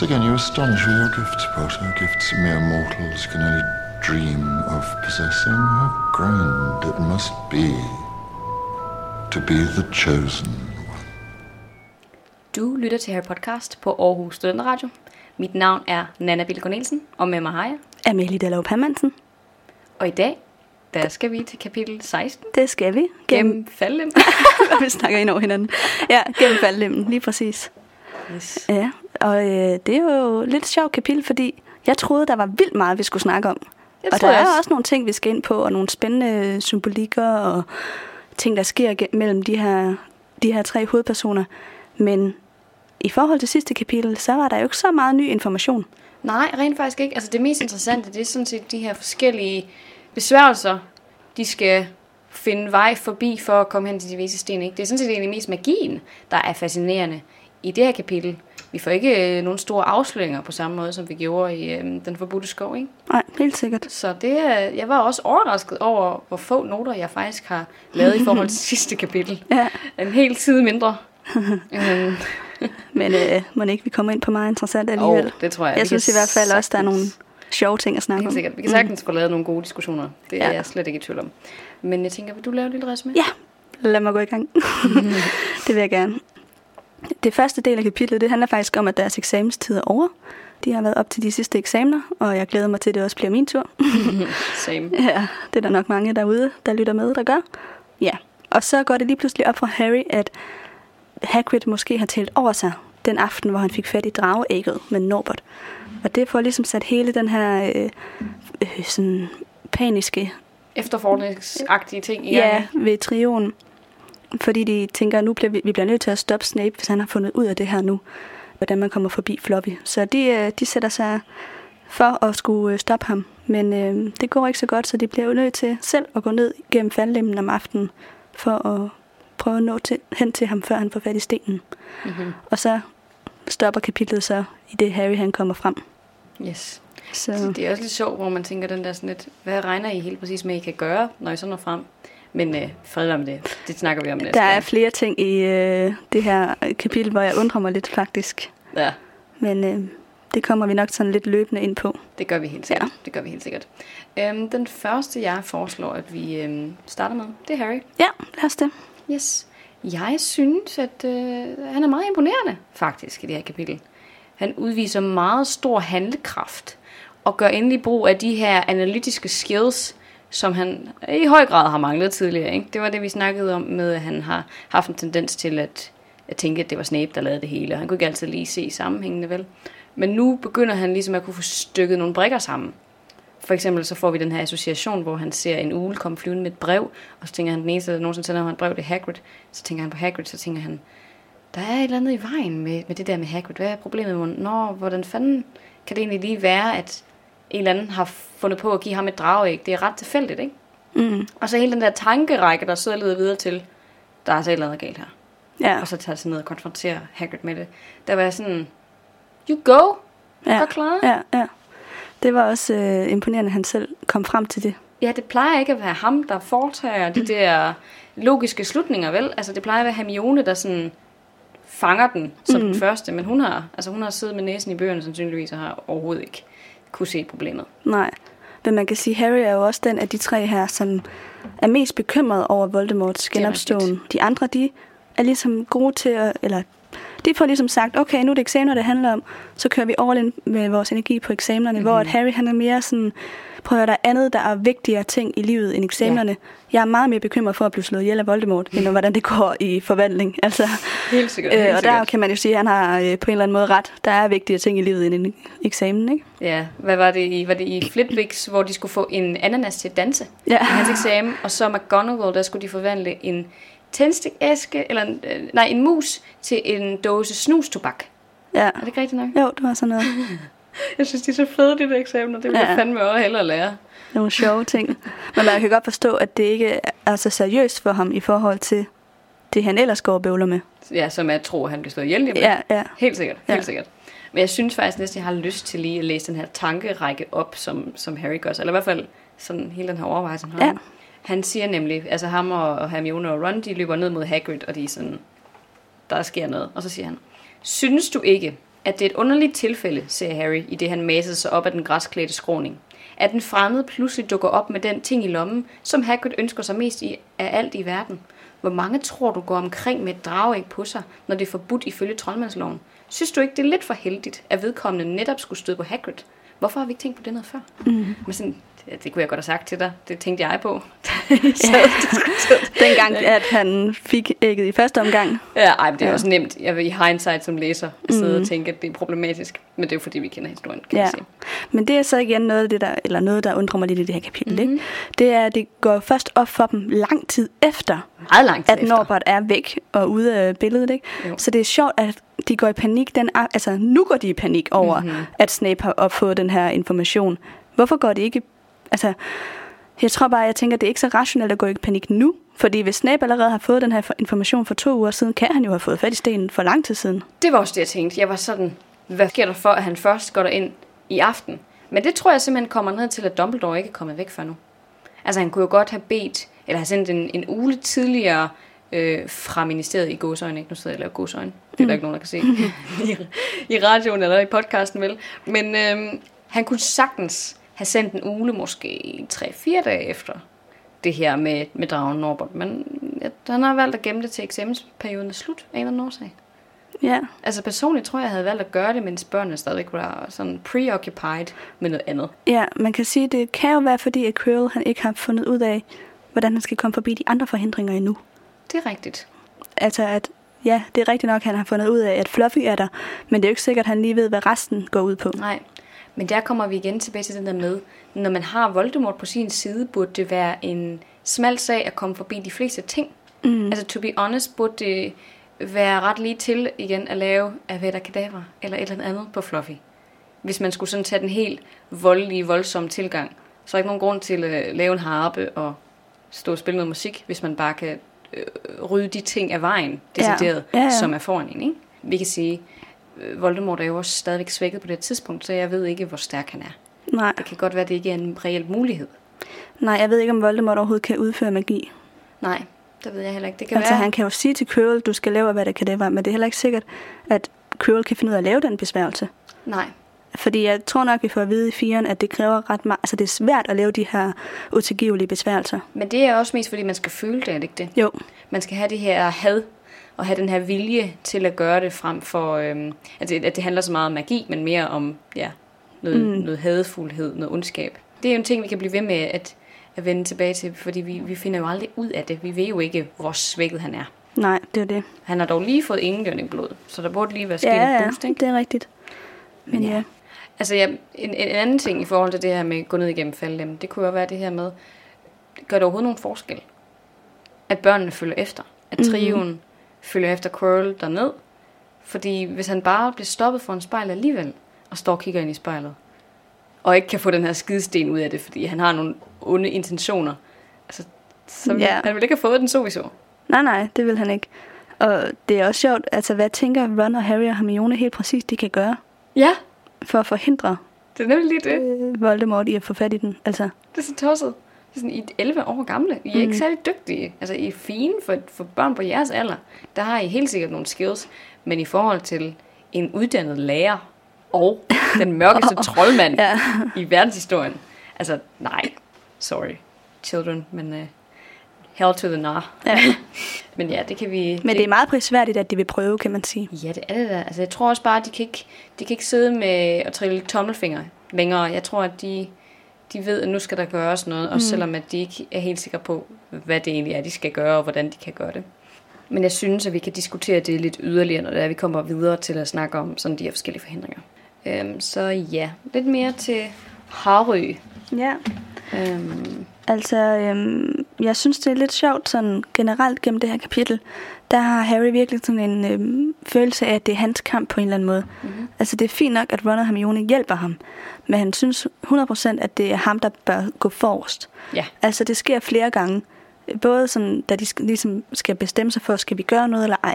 Once again, you astonish with your gifts, Potter. Gifts mere mortals can only dream of possessing. How grand it must be to be the chosen one. Du lytter til her podcast på Aarhus Studenteradio. Mit navn er Nana Bill Cornelsen, og med mig har jeg. Amelie Dallov Pammansen. Og i dag, der skal vi til kapitel 16. Det skal vi. Gennem faldlem. vi snakker ind over hinanden. Ja, gennem faldlemmen, lige præcis. yes. Ja, og øh, det er jo lidt sjovt kapitel, fordi jeg troede, der var vildt meget, vi skulle snakke om. Jeg og der er også. også nogle ting, vi skal ind på, og nogle spændende symbolikker, og ting, der sker mellem de her, de her tre hovedpersoner. Men i forhold til sidste kapitel, så var der jo ikke så meget ny information. Nej, rent faktisk ikke. Altså det mest interessante, det er sådan set de her forskellige besværgelser, de skal finde vej forbi for at komme hen til de vise sten. Ikke? Det er sådan set egentlig mest magien, der er fascinerende i det her kapitel. Vi får ikke øh, nogen store afsløringer på samme måde, som vi gjorde i øh, Den Forbudte Skov. Ikke? Nej, helt sikkert. Så det, er- jeg var også overrasket over, hvor få noter jeg faktisk har lavet i forhold til sidste kapitel. Ja, En hel side mindre. øhm, men øh, må ikke vi kommer ind på meget interessant alligevel. og det tror jeg. jeg vi synes i hvert fald også, der er nogle sagtens- sjove ting at snakke Helt om. sikkert. Vi kan sagtens få lavet nogle gode diskussioner. Det er Ja. jeg slet ikke i tvivl om. Men jeg tænker, vil du lave et lille resume? Ja, lad mig gå i gang. det vil jeg gerne. Det første del af kapitlet, det handler faktisk om, at deres eksamenstid er over. De har været op til de sidste eksamener, og jeg glæder mig til, at det også bliver min tur. Same. ja, det er der nok mange derude, der lytter med, der gør. Ja, og så går det lige pludselig op for Harry, at Hagrid måske har talt over sig den aften, hvor han fik fat i drageægget med Norbert. Og det får ligesom sat hele den her øh, øh, sådan paniske Efterforskningsagtige ting i Ja, gang. ved trioen. Fordi de tænker, at nu bliver vi, vi bliver nødt til at stoppe Snape, hvis han har fundet ud af det her nu. Hvordan man kommer forbi Floppy. Så de, øh, de sætter sig for at skulle øh, stoppe ham. Men øh, det går ikke så godt, så de bliver jo nødt til selv at gå ned gennem faldlemmen om aftenen. For at prøve at nå til, hen til ham, før han får fat i stenen. Mm-hmm. Og så stopper kapitlet så, i det Harry han kommer frem. Yes. Så Det er også lidt sjovt, hvor man tænker den der sådan lidt, hvad regner I helt præcis med, I kan gøre, når I så når frem? Men øh, fred om det. Det snakker vi om næste der er gang. flere ting i øh, det her kapitel, hvor jeg undrer mig lidt faktisk. Ja, Men øh, det kommer vi nok sådan lidt løbende ind på. det gør vi helt sikkert. Ja. Det gør vi helt sikkert. Øhm, den første, jeg foreslår, at vi øhm, starter med, det er Harry. Ja, lad os det. Yes. Jeg synes, at øh, han er meget imponerende, faktisk, i det her kapitel. Han udviser meget stor handlekraft, og gør endelig brug af de her analytiske skills, som han i høj grad har manglet tidligere. Ikke? Det var det, vi snakkede om med, at han har haft en tendens til at, at tænke, at det var Snape, der lavede det hele. Han kunne ikke altid lige se sammenhængende, vel? Men nu begynder han ligesom at kunne få stykket nogle brikker sammen. For eksempel så får vi den her association, hvor han ser en ugle komme flyvende med et brev, og så tænker han, den eneste, der nogensinde sender ham et brev, det er Hagrid. Så tænker han på Hagrid, så tænker han, der er et eller andet i vejen med, med det der med Hagrid. Hvad er problemet med Nå, hvordan fanden kan det egentlig lige være, at en eller anden har fundet på at give ham et drageæg? Det er ret tilfældigt, ikke? Mm. Og så hele den der tankerække, der sidder leder videre til, der er altså et eller andet galt her. Ja, Og så tager sig ned og konfronterer Hagrid med det. Der var jeg sådan, you go, ja, godt klaret. ja, ja. Det var også øh, imponerende, at han selv kom frem til det. Ja, det plejer ikke at være ham, der foretager de der logiske slutninger, vel? Altså, det plejer at være Hermione, der sådan fanger den som mm. den første, men hun har, altså, hun har siddet med næsen i bøgerne sandsynligvis, og har overhovedet ikke kunne se problemet. Nej. Men man kan sige, Harry er jo også den af de tre her, som er mest bekymret over Voldemorts genopståen. De andre, de er ligesom gode til at, eller de får ligesom sagt, okay, nu er det eksamener, det handler om, så kører vi all in med vores energi på eksamenerne, mm-hmm. hvor at Harry han er mere sådan, prøv at høre, der er andet, der er vigtigere ting i livet end eksamenerne. Ja. Jeg er meget mere bekymret for at blive slået ihjel af Voldemort, end om, hvordan det går i forvandling. Altså, Helt sikkert. øh, og der kan man jo sige, at han har øh, på en eller anden måde ret. Der er vigtigere ting i livet end en eksamen, ikke? Ja, hvad var det i? Var det i Flitwigs, hvor de skulle få en ananas til at danse? Ja. I hans eksamen, og så McGonagall, der skulle de forvandle en tændstikæske, eller en, øh, nej, en mus til en dåse snustobak. Ja. Er det ikke rigtigt nok? Jo, det var sådan noget. Jeg synes, de er så fede, de der eksamener. Det vil Ja. jeg fandme også hellere lære. Nogle sjove ting. Men man kan godt forstå, at det ikke er så seriøst for ham i forhold til det, han ellers går og bøvler med. Ja, som er at tro, at han bliver slået ihjel. om Ja, ja. Helt sikkert, helt Ja. sikkert. Men jeg synes faktisk næsten, jeg har lyst til lige at læse den her tankerække op, som, som Harry gør. sig. Eller i hvert fald sådan hele den her overvejelse, han har. Ja. Han siger nemlig, altså ham og, Hermione og Ron, de løber ned mod Hagrid, og de er sådan, der sker noget. Og så siger han, synes du ikke, at det er et underligt tilfælde, siger Harry, i det han maser sig op af den græsklædte skråning. At den fremmede pludselig dukker op med den ting i lommen, som Hagrid ønsker sig mest i, af alt i verden. Hvor mange tror du går omkring med et drageæg på sig, når det er forbudt ifølge troldmandsloven? Synes du ikke, det er lidt for heldigt, at vedkommende netop skulle støde på Hagrid? Hvorfor har vi ikke tænkt på det noget før? Mm. Men sådan, ja, det kunne jeg godt have sagt til dig. Det tænkte jeg på. så, Dengang, at han fik ægget i første omgang. Ja, ej, men det er ja. også nemt. Jeg vil i hindsight som læser at sidde mm. og tænke, at det er problematisk. Men det er jo fordi, vi kender historien, kan Ja. sige. Men det er så igen noget af det, der, eller noget, der undrer mig lidt i det her kapitel. Mhm. Mm-hmm. Ikke? Det er, at det går først op for dem lang tid efter, Meget lang tid at efter. Norbert er væk og ude af billedet. Ikke? Jo. Så det er sjovt, at de går i panik. Den, altså, nu går de i panik over, Mhm. mm-hmm. at Snape har opfået den her information. Hvorfor går de ikke... Altså, jeg tror bare, jeg tænker, at det er ikke så rationelt at gå i panik nu. Fordi hvis Snape allerede har fået den her for- information for to uger siden, kan han jo have fået fat i stenen for lang tid siden. Det var også det, jeg tænkte. Jeg var sådan, hvad sker der for, at han først går ind i aften? Men det tror jeg simpelthen kommer ned til, at Dumbledore ikke er kommet væk før nu. Altså han kunne jo godt have bedt, eller have sendt en, en uge tidligere øh, fra ministeriet i gåsøjne. Ikke? Nu sidder jeg og laver gåsøjne. Det er der ikke nogen, der kan se i, i radioen eller i podcasten, vel? Men øh, han kunne sagtens have sendt en uge, måske 3-4 dage efter det her med, med dragen Norbert. Men ja, han har valgt at gemme det til eksamensperioden er slut af en eller anden årsag. Ja, Altså personligt tror jeg, jeg havde valgt at gøre det, mens børnene stadigvæk var sådan preoccupied med noget andet. ja, man kan sige, det kan jo være, fordi at Quirrell han ikke har fundet ud af, hvordan han skal komme forbi de andre forhindringer endnu. Det er rigtigt. Altså at, ja, det er rigtigt nok, at han har fundet ud af, at Fluffy er der, men det er jo ikke sikkert, at han lige ved, hvad resten går ud på. Nej, men der kommer vi igen tilbage til den der med, når man har Voldemort på sin side, burde det være en smal sag at komme forbi de fleste ting. Mm. Altså to be honest, burde det være ret lige til igen at lave Avada Kedavra eller et eller andet på Fluffy. Hvis man skulle sådan tage den helt voldelige, voldsomme tilgang, så er der ikke nogen grund til at lave en harpe og stå og spille noget musik, hvis man bare kan øh, rydde de ting af vejen, decideret, Ja, ja, ja. som er foran en. Ikke? Vi kan sige, Voldemort er jo også stadigvæk svækket på det tidspunkt, så jeg ved ikke, hvor stærk han er. Nej, Det kan godt være, at det ikke er en reel mulighed. nej, jeg ved ikke, om Voldemort overhovedet kan udføre magi. Nej, det ved jeg heller ikke. Det kan Altså, være... han kan jo sige til Quirrell, du skal lave, hvad det kan det være, men det er heller ikke sikkert, at Quirrell kan finde ud af at lave den besværgelse. Nej, Fordi jeg tror nok, vi får at vide i firen, at det kræver ret meget, altså det er svært at lave de her utilgivelige besværgelser. men det er også mest, fordi man skal føle det, er det ikke det? Jo, Man skal have det her had, og have den her vilje til at gøre det frem for... Øhm, at, det, at det handler så meget om magi, men mere om ja, noget, mm. noget hadefuldhed, noget ondskab. Det er jo en ting, vi kan blive ved med at, at vende tilbage til, fordi vi, vi finder jo aldrig ud af det. Vi ved jo ikke, hvor svækket han er. nej, det er det. Han har dog lige fået ingen blod, så der burde lige være sket Ja, ja, boost, ikke? det er rigtigt. Men ja, Altså ja, en, en anden ting i forhold til det her med at gå ned igennem faldlemmen, det kunne jo være det her med, gør det overhovedet nogen forskel? At børnene følger efter. At trioen mm. Følger efter Quirrell derned. Fordi hvis han bare bliver stoppet for en spejl alligevel, og står og kigger ind i spejlet, og ikke kan få den her skidesten ud af det, fordi han har nogle onde intentioner, altså, så Ja. han ville ikke have fået den så vi så. nej, nej, det vil han ikke. Og det er også sjovt, altså hvad tænker Ron og Harry og Hermione helt præcis, de kan gøre Ja, for at forhindre det er nemlig lige det. øh, Voldemort i at få fat i den. Altså, Det er så tosset. Sådan, I er 11 år gamle. I er mm. ikke særlig dygtige. Altså, I er fine for, for børn på jeres alder. Der har I helt sikkert nogle skills. Men i forhold til en uddannet lærer og den mørkeste troldmand Ja. i verdenshistorien. Altså, nej. Sorry, children. Men uh, hell to the nar. Ja. men ja, det kan vi... men det er meget prisværdigt, at de vil prøve, kan man sige. Ja, det er det da. Altså, jeg tror også bare, at de kan ikke, de kan ikke sidde med at trille tommelfinger længere. Jeg tror, at de, de ved, at nu skal der gøres noget, også Mm. selvom at de ikke er helt sikre på, hvad det egentlig er, de skal gøre, og hvordan de kan gøre det. Men jeg synes, at vi kan diskutere det lidt yderligere, når det er, vi kommer videre til at snakke om sådan de her forskellige forhindringer. Øhm, så ja, lidt mere til Harry. Ja. Øhm, Altså, øhm, jeg synes, det er lidt sjovt sådan generelt gennem det her kapitel. Der har Harry virkelig sådan en øhm, følelse af, at det er hans kamp på en eller anden måde. Mm-hmm. Altså, det er fint nok, at Ron og Hermione hjælper ham. Men han synes 100% at det er ham, der bør gå forrest. ja, Altså, det sker flere gange. Både sådan, da de ligesom skal bestemme sig for, skal vi gøre noget eller ej.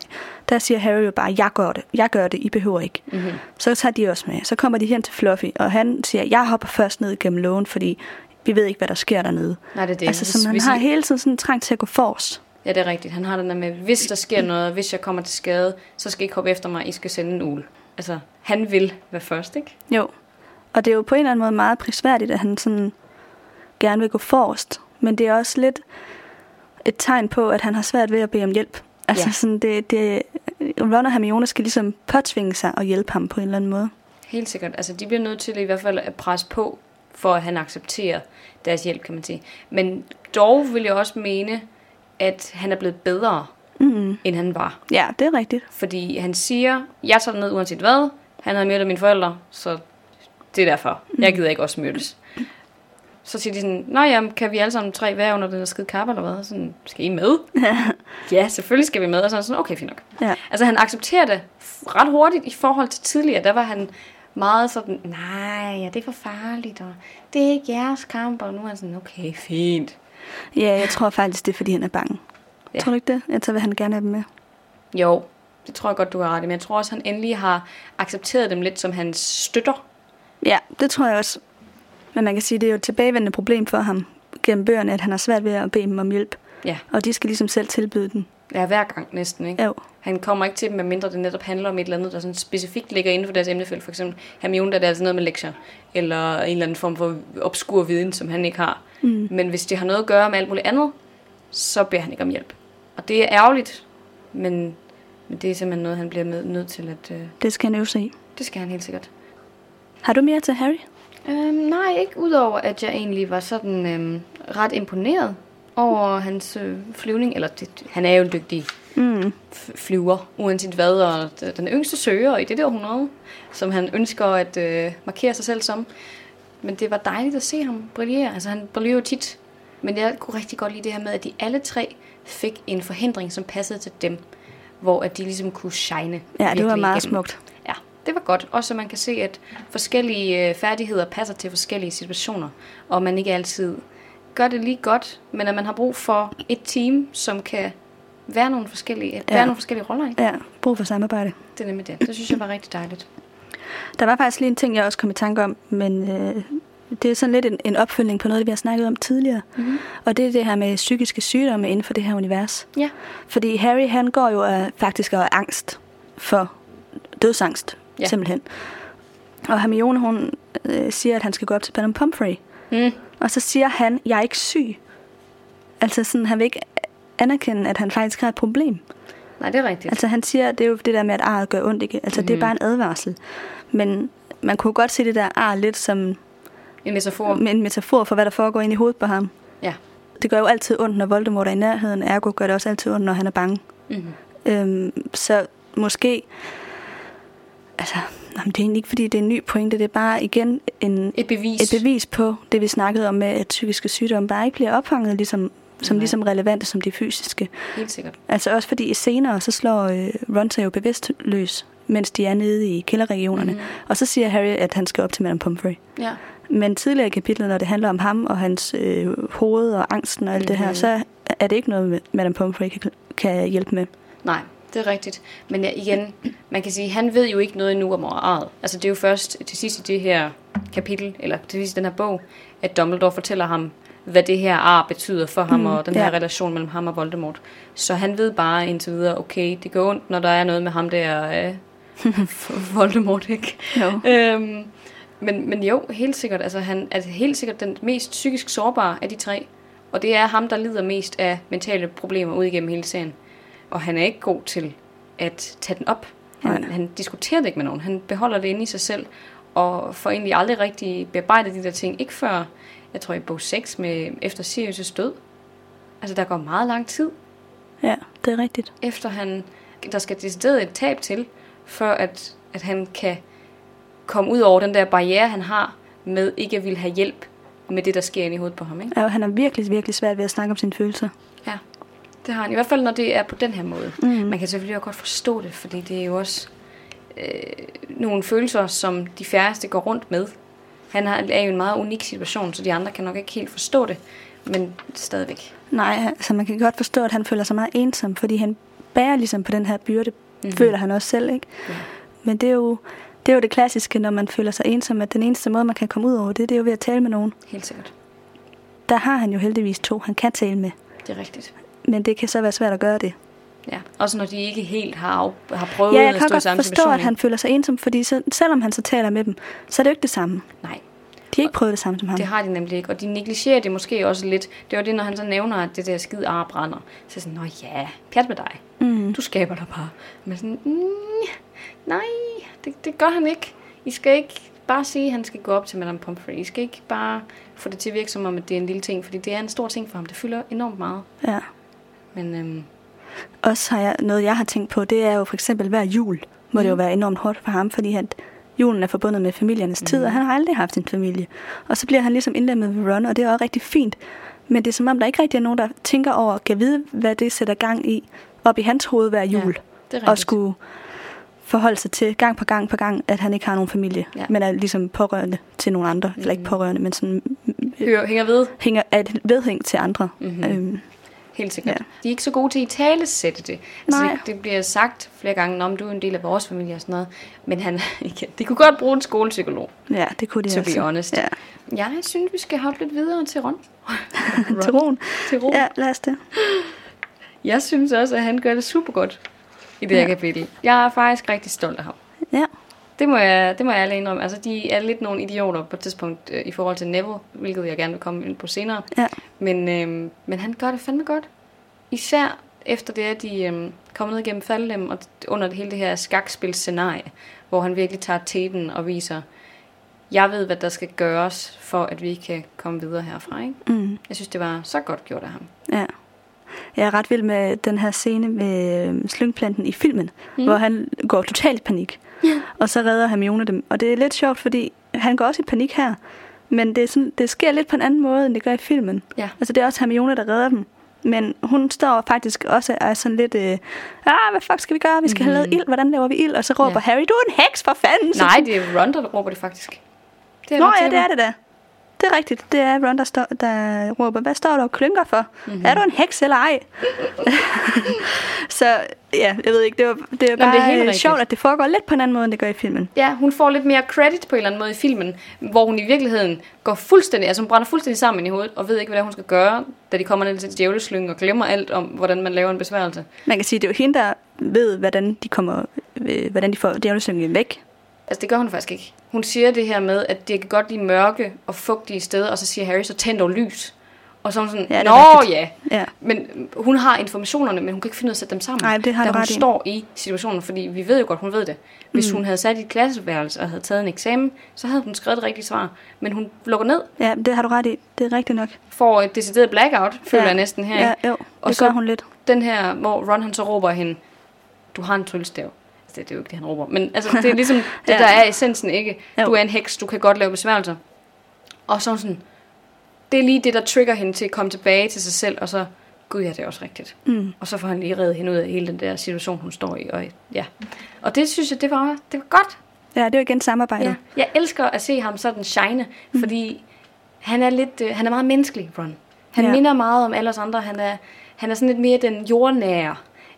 Der siger Harry jo bare, jeg gør det, jeg gør det, I behøver ikke. mm-hmm. Så tager de også med. Så kommer de hen til Fluffy, og han siger, jeg hopper først ned gennem lågen, fordi vi ved ikke, hvad der sker dernede. nej, det er det. Altså, Hvis- man hvis har I- hele tiden sådan en trang til at gå forrest. Ja, det er rigtigt. Han har den der med, hvis der sker noget, hvis jeg kommer til skade, så skal I ikke hoppe efter mig, I skal sende en ul. Altså, han vil være først, ikke? Jo. Og det er jo på en eller anden måde meget prisværdigt, at han sådan gerne vil gå forrest. Men det er også lidt et tegn på, at han har svært ved at bede om hjælp. Altså Ja. sådan, det, det, Ron og Hermione skal ligesom påtvinge sig og hjælpe ham på en eller anden måde. Helt sikkert. Altså, de bliver nødt til i hvert fald at presse på, for at han accepterer deres hjælp, kan man sige. Men dog vil jeg også mene, at han er blevet bedre, Mm. end han var. Ja, det er rigtigt. Fordi han siger, jeg tager ned uanset hvad. Han har myrdet mine forældre, så det er derfor. Jeg gider ikke også myrdes. Så siger de sådan, Nå jamen, kan vi alle sammen tre være under den der skide kappe, eller hvad? Sådan, skal I med? ja, selvfølgelig skal vi med. Og så er sådan, okay, fint nok. Ja. Altså han accepterer det ret hurtigt i forhold til tidligere. Der var han meget sådan, nej, ja, det er for farligt, og det er ikke jeres kamp, og nu er han sådan, okay, fint. Ja, jeg tror faktisk, det er, fordi han er bange. Ja. Tror du ikke det? Jeg så vil han gerne have dem med. Jo, det tror jeg godt, du har ret i, men jeg tror også, han endelig har accepteret dem lidt som hans støtter. Ja, det tror jeg også. Men man kan sige, det er jo et tilbagevendende problem for ham gennem bøgerne, at han har svært ved at bede dem om hjælp. Ja, Og de skal ligesom selv tilbyde den. Ja hver gang næsten, ikke? Jo. Han kommer ikke til dem, medmindre det netop handler om et eller andet, der sådan specifikt ligger inden for deres emnefelt. For eksempel Hermione, der er det altså noget med lektier, eller en eller anden form for obskur viden, som han ikke har. Mm. Men hvis det har noget at gøre med alt muligt andet, så beder han ikke om hjælp. Og det er ærgerligt, men, men det er simpelthen noget, han bliver med, nødt til at... Øh, Det skal han øve sig i. det skal han helt sikkert. Har du mere til Harry? Øhm, nej, ikke udover at jeg egentlig var sådan øhm, ret imponeret over hans øh, flyvning. Eller det, han er jo en dygtig Mm. flyver, uanset hvad, og den yngste søger i det der århundrede, som han ønsker at øh, markere sig selv som. Men det var dejligt at se ham brillere. Altså han brillerer jo tit. Men jeg kunne rigtig godt lide det her med, at de alle tre fik en forhindring, som passede til dem. Hvor at de ligesom kunne shine. Ja, det var meget igennem. smukt. Ja, det var godt. Også så man kan se, at forskellige øh, færdigheder passer til forskellige situationer. Og man ikke altid gør det lige godt, men at man har brug for et team, som kan være nogle forskellige, ja. være nogle forskellige roller i. Ja, brug for samarbejde. Det er nemlig det. Det synes jeg var rigtig dejligt. Der var faktisk lige en ting, jeg også kom i tanke om, men øh, det er sådan lidt en, en opfølgning på noget, vi har snakket om tidligere. Mm-hmm. Og det er det her med psykiske sygdomme inden for det her univers. Ja. Fordi Harry, han går jo af, faktisk og er angst for dødsangst, ja. simpelthen. Og Hermione, hun øh, siger, at han skal gå op til Madame Pomfrey. Mm. Og så siger han, jeg er ikke syg. Altså sådan, han vil ikke anerkende, at han faktisk har et problem. Nej, det er rigtigt. Altså han siger, det er jo det der med, at arret gør ondt, ikke? Altså mm-hmm. det er Mhm. bare en advarsel. Men man kunne godt se det der ar lidt som En metafor. en metafor for, hvad der foregår ind i hovedet på ham. Ja. Det gør jo altid ondt, når Voldemort er i nærheden. Ergo gør det også altid ondt, når han er bange. Mm-hmm. Øhm, så måske... Altså, jamen, det er egentlig ikke, fordi det er en ny pointe. Det er bare igen en, Et bevis. et bevis på det, vi snakkede om med, at psykiske sygdomme bare ikke bliver opfanget ligesom, som Nej. ligesom relevante som de fysiske. Helt sikkert. Altså også fordi senere, så slår øh, Ron sig jo bevidstløs, mens de er nede i kælderregionerne. Mm-hmm. Og så siger Harry, at han skal op til Madame Pomfrey. Ja. Men tidligere i kapitlet, når det handler om ham og hans øh, hoved og angsten og alt mm-hmm. det her, så er det ikke noget, Madame Pomfrey kan, kan hjælpe med. Nej, det er rigtigt. Men igen, man kan sige, han ved jo ikke noget endnu om arret. Altså det er jo først til sidst i det her kapitel, eller til sidst i den her bog, at Dumbledore fortæller ham, hvad det her ar betyder for ham, Mm, og den her ja. relation mellem ham og Voldemort. Så han ved bare indtil videre, okay, det går ondt, når der er noget med ham der, øh, Voldemort, ikke? Jo. Øhm, men, men jo, helt sikkert. Altså, han er helt sikkert den mest psykisk sårbare af de tre. Og det er ham, der lider mest af mentale problemer ud igennem hele serien. Og han er ikke god til at tage den op. Han, Nej. han diskuterer det ikke med nogen. Han beholder det inde i sig selv. Og får egentlig aldrig rigtig bearbejdet de der ting. Ikke før, jeg tror i bog 6, med, efter Sirius' død. Altså, der går meget lang tid Ja, det er rigtigt. efter han, der skal decideret et tab til, for at, at han kan komme ud over den der barriere, han har med ikke at ville have hjælp med det, der sker inde i hovedet på ham. Ikke? Ja, han er virkelig, virkelig svært ved at snakke om sine følelser. Det har han. I hvert fald, når det er på den her måde. Mm. Man kan selvfølgelig også godt forstå det, fordi det er jo også øh, nogle følelser, som de færreste går rundt med. Han har, er jo en meget unik situation, så de andre kan nok ikke helt forstå det, men stadigvæk. Nej, altså man kan godt forstå, at han føler sig meget ensom, fordi han bærer ligesom på den her byrde, mm-hmm. føler han også selv, ikke? Ja. Men det er, jo, det er jo det klassiske, når man føler sig ensom, at den eneste måde, man kan komme ud over det, det er jo ved at tale med nogen. Helt sikkert. Der har han jo heldigvis to, han kan tale med. Det er rigtigt. Men det kan så være svært at gøre det. Ja, også når de ikke helt har, af, har prøvet Ja, jeg at kan stå i godt samme forstå, at han føler sig ensom, fordi så, selvom han så taler med dem, så er det jo ikke det samme. Nej, De har ikke prøvet det samme som ham. det har de nemlig ikke. Og de negligerer det måske også lidt. Det var det, når han så nævner, at det der skide ar brænder. Så er sådan, nå ja, pjat med dig. Mm. Du skaber dig bare. Men sådan, mm, nej, det, det gør han ikke. I skal ikke bare sige, at han skal gå op til Madame Pomfrey. I skal ikke bare få det til at virke som om, at det er en lille ting. Fordi det er en stor ting for ham. Det fylder enormt meget. Ja. Men øhm, Også har jeg, noget, jeg har tænkt på, det er jo for eksempel hver jul, må det jo være enormt hårdt for ham, fordi at julen er forbundet med familiernes tid, og han har aldrig haft en familie. Og så bliver han ligesom indlemmet ved Ron, og det er også rigtig fint. Men det er som om, der ikke rigtig er nogen, der tænker over, kan vide, hvad det sætter gang i, op i hans hoved hver jul. det er og skulle forholde sig til gang på gang på gang, at han ikke har nogen familie, Ja. men er ligesom pårørende til nogle andre. Eller ikke pårørende, men sådan hører, hænger ved. hænger, er et vedhæng til andre. Mhm. Øhm, Helt sikkert. Ja. De er ikke så gode til at i tale sætte det. Altså, Nej. det. Det bliver sagt flere gange, om du er en del af vores familie og sådan noget. Men han, de kunne godt bruge en skolepsykolog, ja, det kunne de to altså. be honest. Ja. Jeg synes, vi skal hoppe lidt videre til Ron. Til roen. Til Ron. Ja, lad os det. Jeg synes også, at han gør det super godt i det her Ja. kapitel. Jeg er faktisk rigtig stolt af ham. Ja. Det må jeg, det må jeg ærligt indrømme. Altså, de er lidt nogle idioter på et tidspunkt øh, i forhold til Neville, hvilket jeg gerne vil komme ind på senere. Ja. Men, øh, men han gør det fandme godt. Især efter det, at de øh, kommer ned igennem faldlem og under det hele det her skakspilscenarie, hvor han virkelig tager teten og viser, jeg ved, hvad der skal gøres, for at vi kan komme videre herfra. Ikke? Mm. Jeg synes, det var så godt gjort af ham. Ja. Jeg er ret vild med den her scene med øhm, slyngplanten i filmen, mm. hvor han går totalt i panik. Og så redder Hermione dem. Og det er lidt sjovt, fordi han går også i panik her. Men det, er sådan, det sker lidt på en anden måde, end det gør i filmen. Ja. Altså det er også Hermione, der redder dem. Men hun står faktisk også og er sådan lidt, øh, ah, hvad fuck skal vi gøre? Vi skal mm. have lavet ild. Hvordan laver vi ild? Og så råber ja. Harry, du er en heks for fanden! Nej, det er Ron, der råber det faktisk. Det Nå ret ja, det er det da. Det er rigtigt. Det er Ron, der, står, der råber, hvad står der og klynker for? Mm-hmm. Er du en heks eller ej? så ja, jeg ved ikke, det, var, det er det er bare helt øh, rigtigt. sjovt, at det foregår lidt på en anden måde, end det gør i filmen. Ja, hun får lidt mere credit på en eller anden måde i filmen, hvor hun i virkeligheden går fuldstændig, altså hun brænder fuldstændig sammen i hovedet, og ved ikke, hvad hun skal gøre, da de kommer ned til djævleslyngen og glemmer alt om, hvordan man laver en besværgelse. Man kan sige, det er jo hende, der ved, hvordan de, kommer, øh, hvordan de får djævlesyngen væk. Altså, det gør hun faktisk ikke. Hun siger det her med, at det kan godt lide mørke og fugtige steder, og så siger Harry, så tænd dog lys. Og så er hun sådan, Ja, nå rigtigt. ja. Ja. Men hun har informationerne, men hun kan ikke finde ud af at sætte dem sammen. Nej, det har da hun ret står i situationen, fordi vi ved jo godt, hun ved det. Hvis mm. hun havde sat i et klasseværelse og havde taget en eksamen, så havde hun skrevet det rigtige svar. Men hun lukker ned, Ja, det har du ret i. Det er rigtigt nok. får et decideret blackout, føler ja. jeg næsten her. Ja, jo, Og det så- gør hun lidt. Den her, hvor Ron han så råber hende, du har en tryllestav. Det, det er jo ikke det, han råber. Men altså, det er ligesom det, Ja. der er essensen, ikke? Jo. Du er en heks, du kan godt lave besværgelser. Og så sådan, det er lige det, der trigger hende til at komme tilbage til sig selv, og så, gud ja, det er også rigtigt. Mm. Og så får han lige reddet hende ud af hele den der situation, hun står i. Og, ja. og det synes jeg, det var, det var godt. Ja, det jo igen samarbejde. Ja. Jeg elsker at se ham sådan shine, mm. fordi han er lidt, øh, han er meget menneskelig, Ron. Han ja. minder meget om alle os andre. Han er, han er sådan lidt mere den jordnære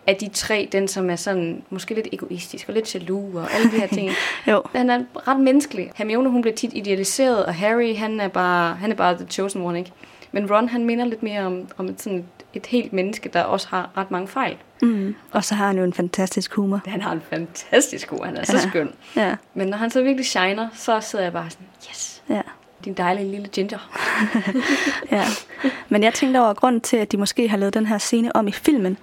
af de tre, den som er sådan måske lidt egoistisk og lidt jaloux og alle de her ting. Jo. Han er ret menneskelig. Hermione, hun bliver tit idealiseret, og Harry, han er bare, han er bare the chosen one, ikke? Men Ron, han minder lidt mere om, om et, sådan et helt menneske, der også har ret mange fejl. Mm. Og så har han jo en fantastisk humor. Han har en fantastisk god, han er så Ja. skøn. Ja, Men når han så virkelig shiner, så sidder jeg bare sådan, yes, ja. Din dejlige lille ginger. Ja, men jeg tænkte over, at grunden til, at de måske har lavet den her scene om i filmen,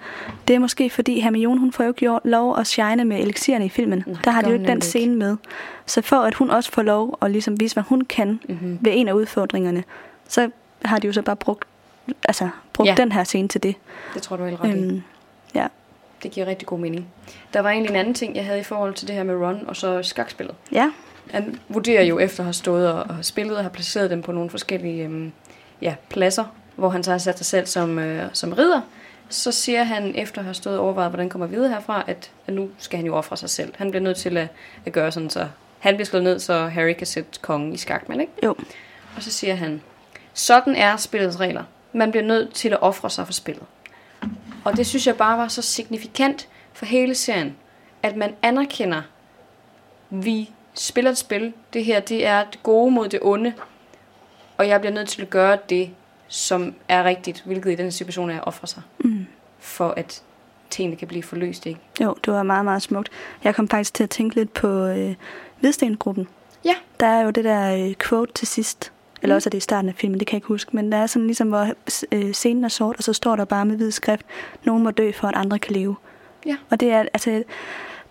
det er måske fordi Hermione, hun får jo ikke gjort lov at shine med elixierne i filmen. Nej, Der har de jo ikke den scene med. Så for at hun også får lov at ligesom vise, hvad hun kan Mhm. mm-hmm. ved en af udfordringerne, så har de jo så bare brugt, altså, brugt Ja. den her scene til det. Det tror du er helt ret. Øhm, ja, Det giver rigtig god mening. Der var egentlig en anden ting, jeg havde i forhold til det her med Ron og så skakspillet. ja, Han vurderer jo efter at have stået og, og spillet og har placeret dem på nogle forskellige øhm, ja, pladser, hvor han så har sat sig selv som, øh, som ridder. Så siger han, efter at have stået og overvejet, hvordan kommer videre herfra, at, at nu skal han jo ofre sig selv. Han bliver nødt til at, at gøre sådan, så han bliver slået ned, så Harry kan sætte kongen i skak, men ikke? jo, Og så siger han, sådan er spillets regler. Man bliver nødt til at ofre sig for spillet. Og det synes jeg bare var så signifikant for hele serien, at man anerkender, vi spiller et spil. Det her, det er det gode mod det onde. Og jeg bliver nødt til at gøre det, som er rigtigt, hvilket i den situation er at ofre sig. Mm. For at tingene kan blive forløst, ikke? Jo, det var meget, meget smukt. Jeg kom faktisk til at tænke lidt på øh, Hvidstengruppen. Ja. Der er jo det der øh, quote til sidst, eller Mm. også er det i starten af filmen, det kan jeg ikke huske, men der er sådan ligesom, hvor øh, scenen er sort, og så står der bare med hvid skrift, nogen må dø for, at andre kan leve. Ja. Og det er, altså,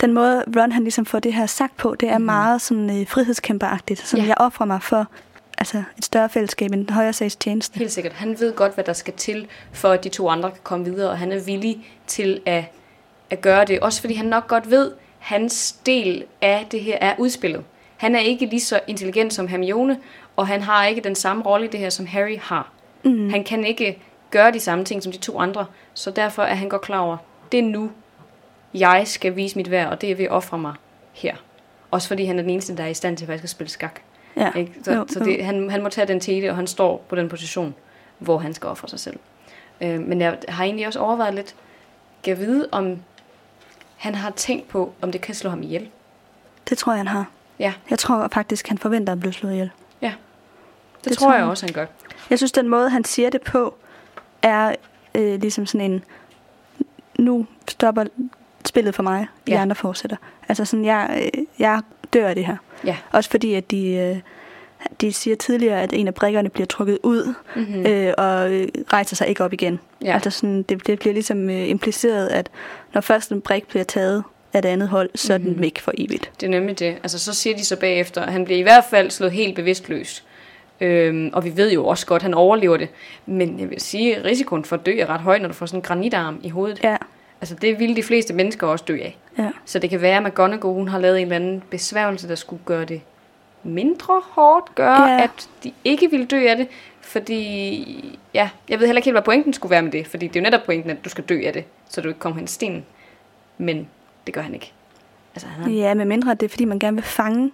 den måde Ron han ligesom får det her sagt på, det er mm. meget sådan øh, frihedskæmperagtigt, som Ja. jeg offrer mig for altså et større fællesskab, en højere sags tjeneste. Helt sikkert. Han ved godt, hvad der skal til, for at de to andre kan komme videre, og han er villig til at, at gøre det. Også fordi han nok godt ved, at hans del af det her er udspillet. Han er ikke lige så intelligent som Hermione, og han har ikke den samme rolle i det her, som Harry har. Mm. Han kan ikke gøre de samme ting som de to andre, så derfor er han godt klar over, det er nu, jeg skal vise mit værd, og det er ved at ofre mig her. Også fordi han er den eneste, der er i stand til faktisk at spille skak. Ja. Ikke? Så, Jo, så jo. det, han, han må tage den tete, og han står på den position, hvor han skal ofre sig selv. Øh, men jeg har egentlig også overvejet lidt, kan jeg vide, om han har tænkt på, om det kan slå ham ihjel. Det tror jeg, han har. Ja, Jeg tror faktisk, han forventer at blive slået ihjel. ja. Det, Det tror tror jeg jeg. også, han gør. Jeg synes, den måde, han siger det på, er øh, ligesom sådan en, nu stopper spillet for mig, de Ja. andre fortsætter. Altså sådan, jeg, øh, jeg dør af det her. Ja. Også fordi, at de, øh, de siger tidligere, at en af brikkerne bliver trukket ud, Mm-hmm. mm. øh, og øh, rejser sig ikke op igen. Ja. Altså sådan, det, det bliver ligesom øh, impliceret, at når først en brik bliver taget af det andet hold, så er Mhm. den væk for evigt. Det er nemlig det. Altså, så siger de så bagefter, at han bliver i hvert fald slået helt bevidstløs. Øhm, og vi ved jo også godt, at han overlever det. Men jeg vil sige, at risikoen for at dø er ret høj, når du får sådan en granitarm i hovedet. Ja, Altså, det ville de fleste mennesker også dø af. ja. Så det kan være, at McGonagall hun har lavet en eller anden besværgelse, der skulle gøre det mindre hårdt, gøre, Ja. at de ikke ville dø af det. Fordi, ja, jeg ved heller ikke helt, hvad pointen skulle være med det. Fordi det er jo netop pointen, at du skal dø af det, så du ikke kommer hen i stenen. Men det gør han ikke. Altså, han har, Ja, med mindre det er, fordi man gerne vil fange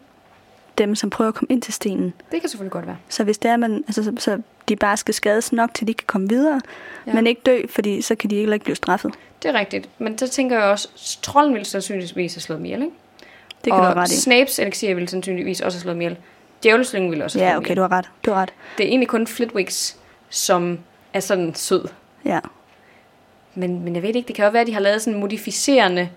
dem, som prøver at komme ind til stenen. det kan selvfølgelig godt være. Så hvis det er, man, altså, så, så de bare skal skades nok, til de kan komme videre, Ja. men ikke dø, fordi så kan de ikke blive straffet. Det er rigtigt. Men så tænker jeg også, trolden ville sandsynligvis have slået dem ihjel, ikke? Det kan og du ret i. Snapes elixir ville sandsynligvis også have slået dem ihjel. Djævleslyngen ville også have Ja, okay, du har ret. Du har ret. Det er egentlig kun Flitwigs, som er sådan sød. Ja. Men, men jeg ved ikke, det kan jo være, at de har lavet sådan en modificerende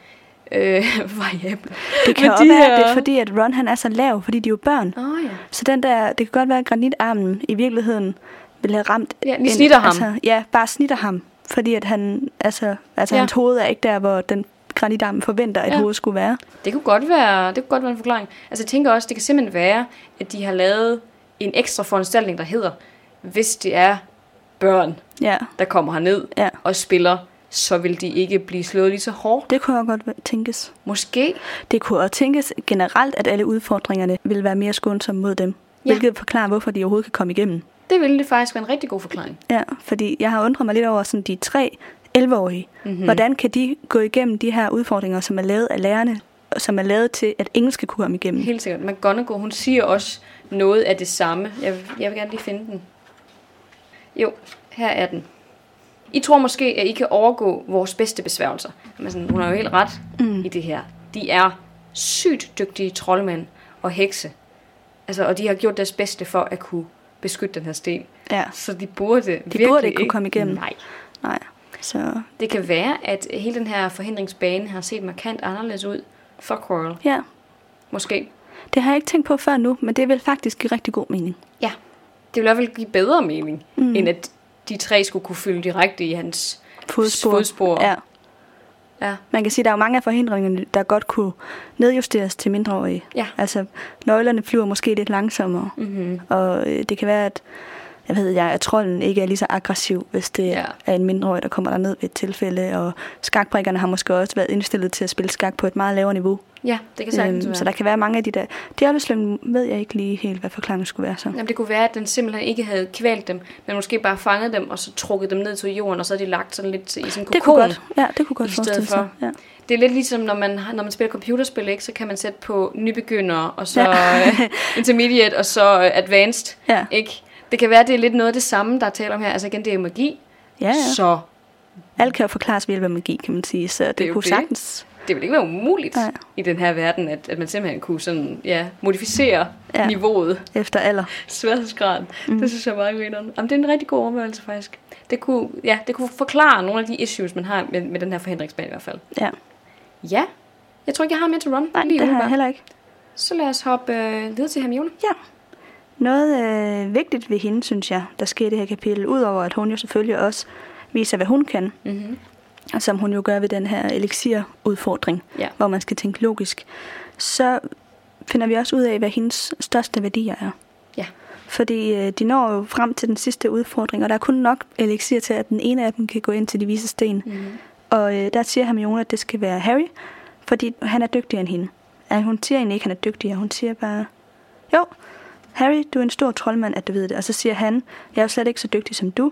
øh, variable. Det kan også de være, her- at det er fordi, at Ron han er så lav, fordi de er jo børn. Oh, ja. Så den der, det kan godt være, at granitarmen i virkeligheden ville have ramt... Ja, de snitter ham. Altså, ja, bare snitter ham. Fordi at han, altså, altså Ja. hans hoved er ikke der, hvor den granitarmen forventer, at Ja. ja. hoved skulle være. Det kunne godt være, det kunne godt være en forklaring. Altså jeg tænker også, det kan simpelthen være, at de har lavet en ekstra foranstaltning, der hedder, hvis det er børn, Ja, der kommer herned ja. og spiller, så vil de ikke blive slået lige så hårdt. Det kunne også godt tænkes. Måske. Det kunne også tænkes generelt, at alle udfordringerne vil være mere skånsomme mod dem. Ja. Hvilket forklarer, hvorfor de overhovedet kan komme igennem. Det ville det faktisk være en rigtig god forklaring. Ja, fordi jeg har undret mig lidt over sådan de tre 11-årige. Mhm. Mm-hmm. Hvordan kan de gå igennem de her udfordringer, som er lavet af lærerne, og som er lavet til, at ingen skal kunne komme igennem? Helt sikkert. McGonagall, hun siger også noget af det samme. Jeg, vil- jeg vil gerne lige finde den. Jo, her er den. I tror måske, at I kan overgå vores bedste besværgelser. Men sådan, hun har jo helt ret mm. i det her. De er sygt dygtige troldmænd og hekse. Altså, og de har gjort deres bedste for at kunne beskytte den her sten. Ja, Så de burde de virkelig burde ikke kunne komme igennem. Nej. Nej. Så Det kan være, at hele den her forhindringsbane har set markant anderledes ud for Quirrell. ja, Måske. det har jeg ikke tænkt på før nu, men det vil faktisk give rigtig god mening. Ja, det vil i hvert fald give bedre mening, mm. end at de tre skulle kunne følge direkte i hans Fodspor. fodspor. Ja. Ja. Man kan sige, at der er jo mange af forhindringerne, der godt kunne nedjusteres til mindreårige. Ja. Altså, nøglerne flyver måske lidt langsommere, Mm-hmm. og øh, det kan være, at jeg ved jeg, at trolden ikke er lige så aggressiv, hvis det ja. er en mindreårig, der kommer der ned ved et tilfælde, og skakbrikkerne har måske også været indstillet til at spille skak på et meget lavere niveau. Ja, det kan sagtens være. så der kan være mange af de der... Djævleslyngen ved jeg ikke lige helt, hvad forklaringen skulle være så. Jamen, det kunne være, at den simpelthen ikke havde kvalt dem, men måske bare fanget dem, og så trukket dem ned til jorden, og så havde de lagt sådan lidt i sådan en Det kokon. kunne godt, ja, det kunne godt i stedet for. Ja. Det er lidt ligesom, når man, når man spiller computerspil, ikke? så kan man sætte på nybegynder, og så Ja. ja. intermediate, og så øh, advanced. Ja. Ikke? Det kan være, at det er lidt noget af det samme, der er tale om her. Altså igen, det er magi. Ja, ja. Så Alt kan jo forklares ved hjælp af magi, kan man sige, så det, er det kunne det. sagtens... det vil ikke være umuligt Nej. i den her verden, at, at man simpelthen kunne sådan, ja, modificere ja. niveauet. Efter alder. Sværhedsgraden. Mm. Det synes jeg er meget grineren. Jamen, det er en rigtig god overvejelse faktisk. Det kunne, ja, det kunne forklare nogle af de issues, man har med, med den her forhindringsbane i hvert fald. Ja. Ja. Jeg tror ikke, jeg har mere til run. Nej, lige det har jeg heller ikke. Så lad os hoppe øh, videre til Hermione. Ja. Noget øh, vigtigt ved hende, synes jeg, der sker i det her kapitel, udover at hun jo selvfølgelig også viser, hvad hun kan, mm-hmm. Som hun jo gør ved den her elixir-udfordring, Ja. hvor man skal tænke logisk, så finder vi også ud af, hvad hendes største værdier er. Ja. Fordi øh, de når jo frem til den sidste udfordring, og der er kun nok elixir til, at den ene af dem kan gå ind til de vise sten. Mm-hmm. Og øh, der siger Hermione, at det skal være Harry, fordi han er dygtigere end hende. Ja, hun siger egentlig ikke, at han er dygtigere. Hun siger bare, jo, Harry, du er en stor troldmand, at du ved det. Og så siger han, jeg er jo slet ikke så dygtig som du.